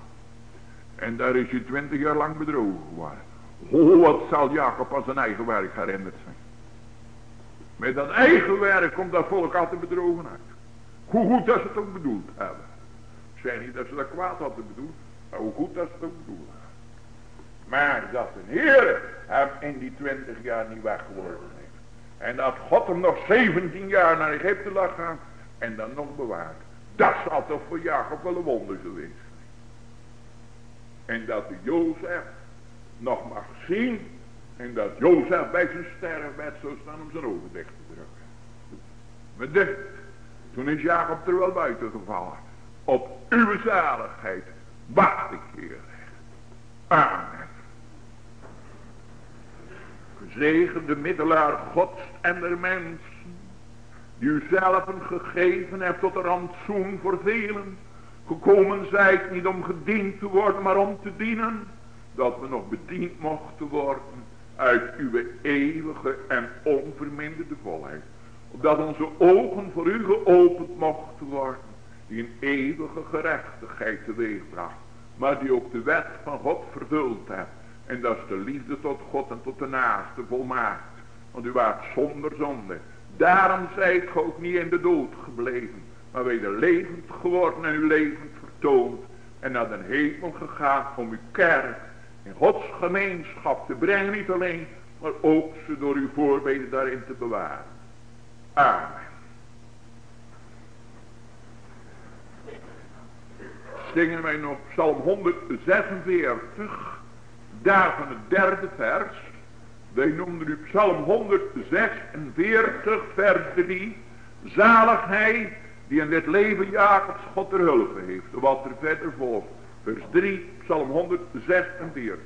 En daar is hij twintig jaar lang bedrogen geworden. Oh, wat zal Jacob als zijn eigen werk herinnerd zijn. Met dat eigen werk komt dat volk altijd bedrogen uit. Hoe goed dat ze het ook bedoeld hebben. Ik zeg niet dat ze dat kwaad hadden bedoeld. Maar hoe goed dat ze het ook bedoeld hebben. Maar dat de Heer hem in die twintig jaar niet weggeworpen heeft. En dat God hem nog 17 jaar naar Egypte lag gaan. En dan nog bewaard. Dat zal toch voor Jacob wel een wonder geweest zijn. En dat de Jozef nog mag zien. En dat Jozef bij zijn sterfbed zou staan om zijn ogen dicht te drukken. Maar dit, toen is Jacob er wel buiten gevallen. Op uw zaligheid wacht ik, Heer. Amen. Gezegende middelaar Gods en der mensen. Die u zelf gegeven hebt tot een rantsoen voor velen. Gekomen zijt niet om gediend te worden, maar om te dienen. Dat we nog bediend mochten worden uit uw eeuwige en onverminderde volheid. Opdat onze ogen voor u geopend mochten worden. Die een eeuwige gerechtigheid teweegbracht. Maar die ook de wet van God vervuld hebt. En dat is de liefde tot God en tot de naaste volmaakt. Want u waart zonder zonde. Daarom zijt ge ook niet in de dood gebleven. Maar weder levend geworden en u levend vertoond. En naar de hemel gegaan om uw kerk in Gods gemeenschap te brengen. Niet alleen, maar ook ze door uw voorbeden daarin te bewaren. Amen. Zingen wij nog Psalm 146. Daar van het derde vers. Wij noemden u Psalm 146 vers 3. Zalig hij die in dit leven Jacobs God ter hulp heeft. Wat er verder volgt. Vers 3, Psalm 146.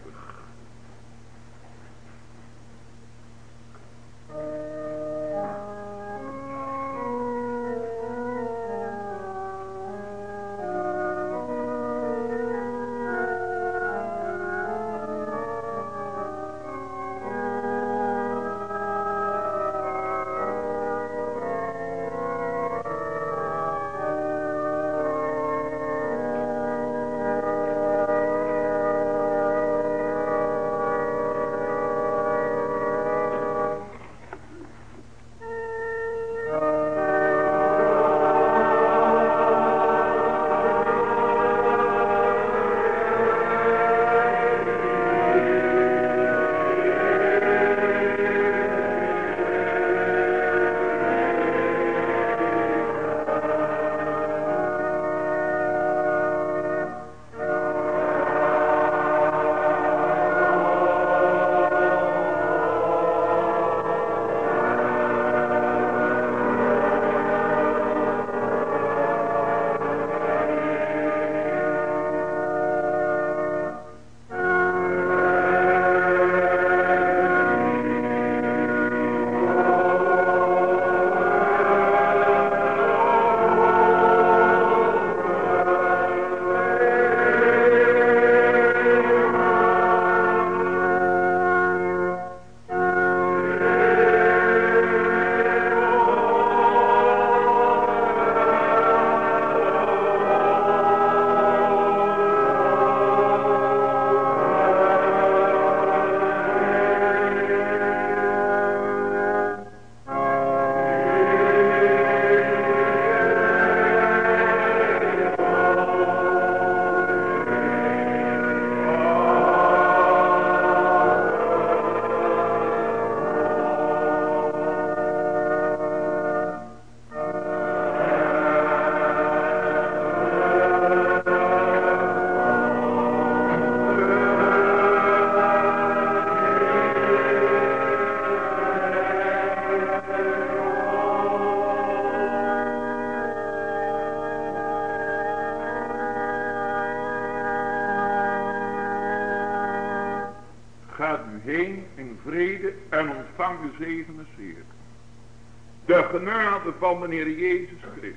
Van de Jezus Christus.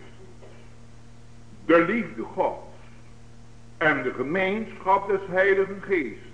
De liefde Gods. En de gemeenschap des Heiligen Geestes.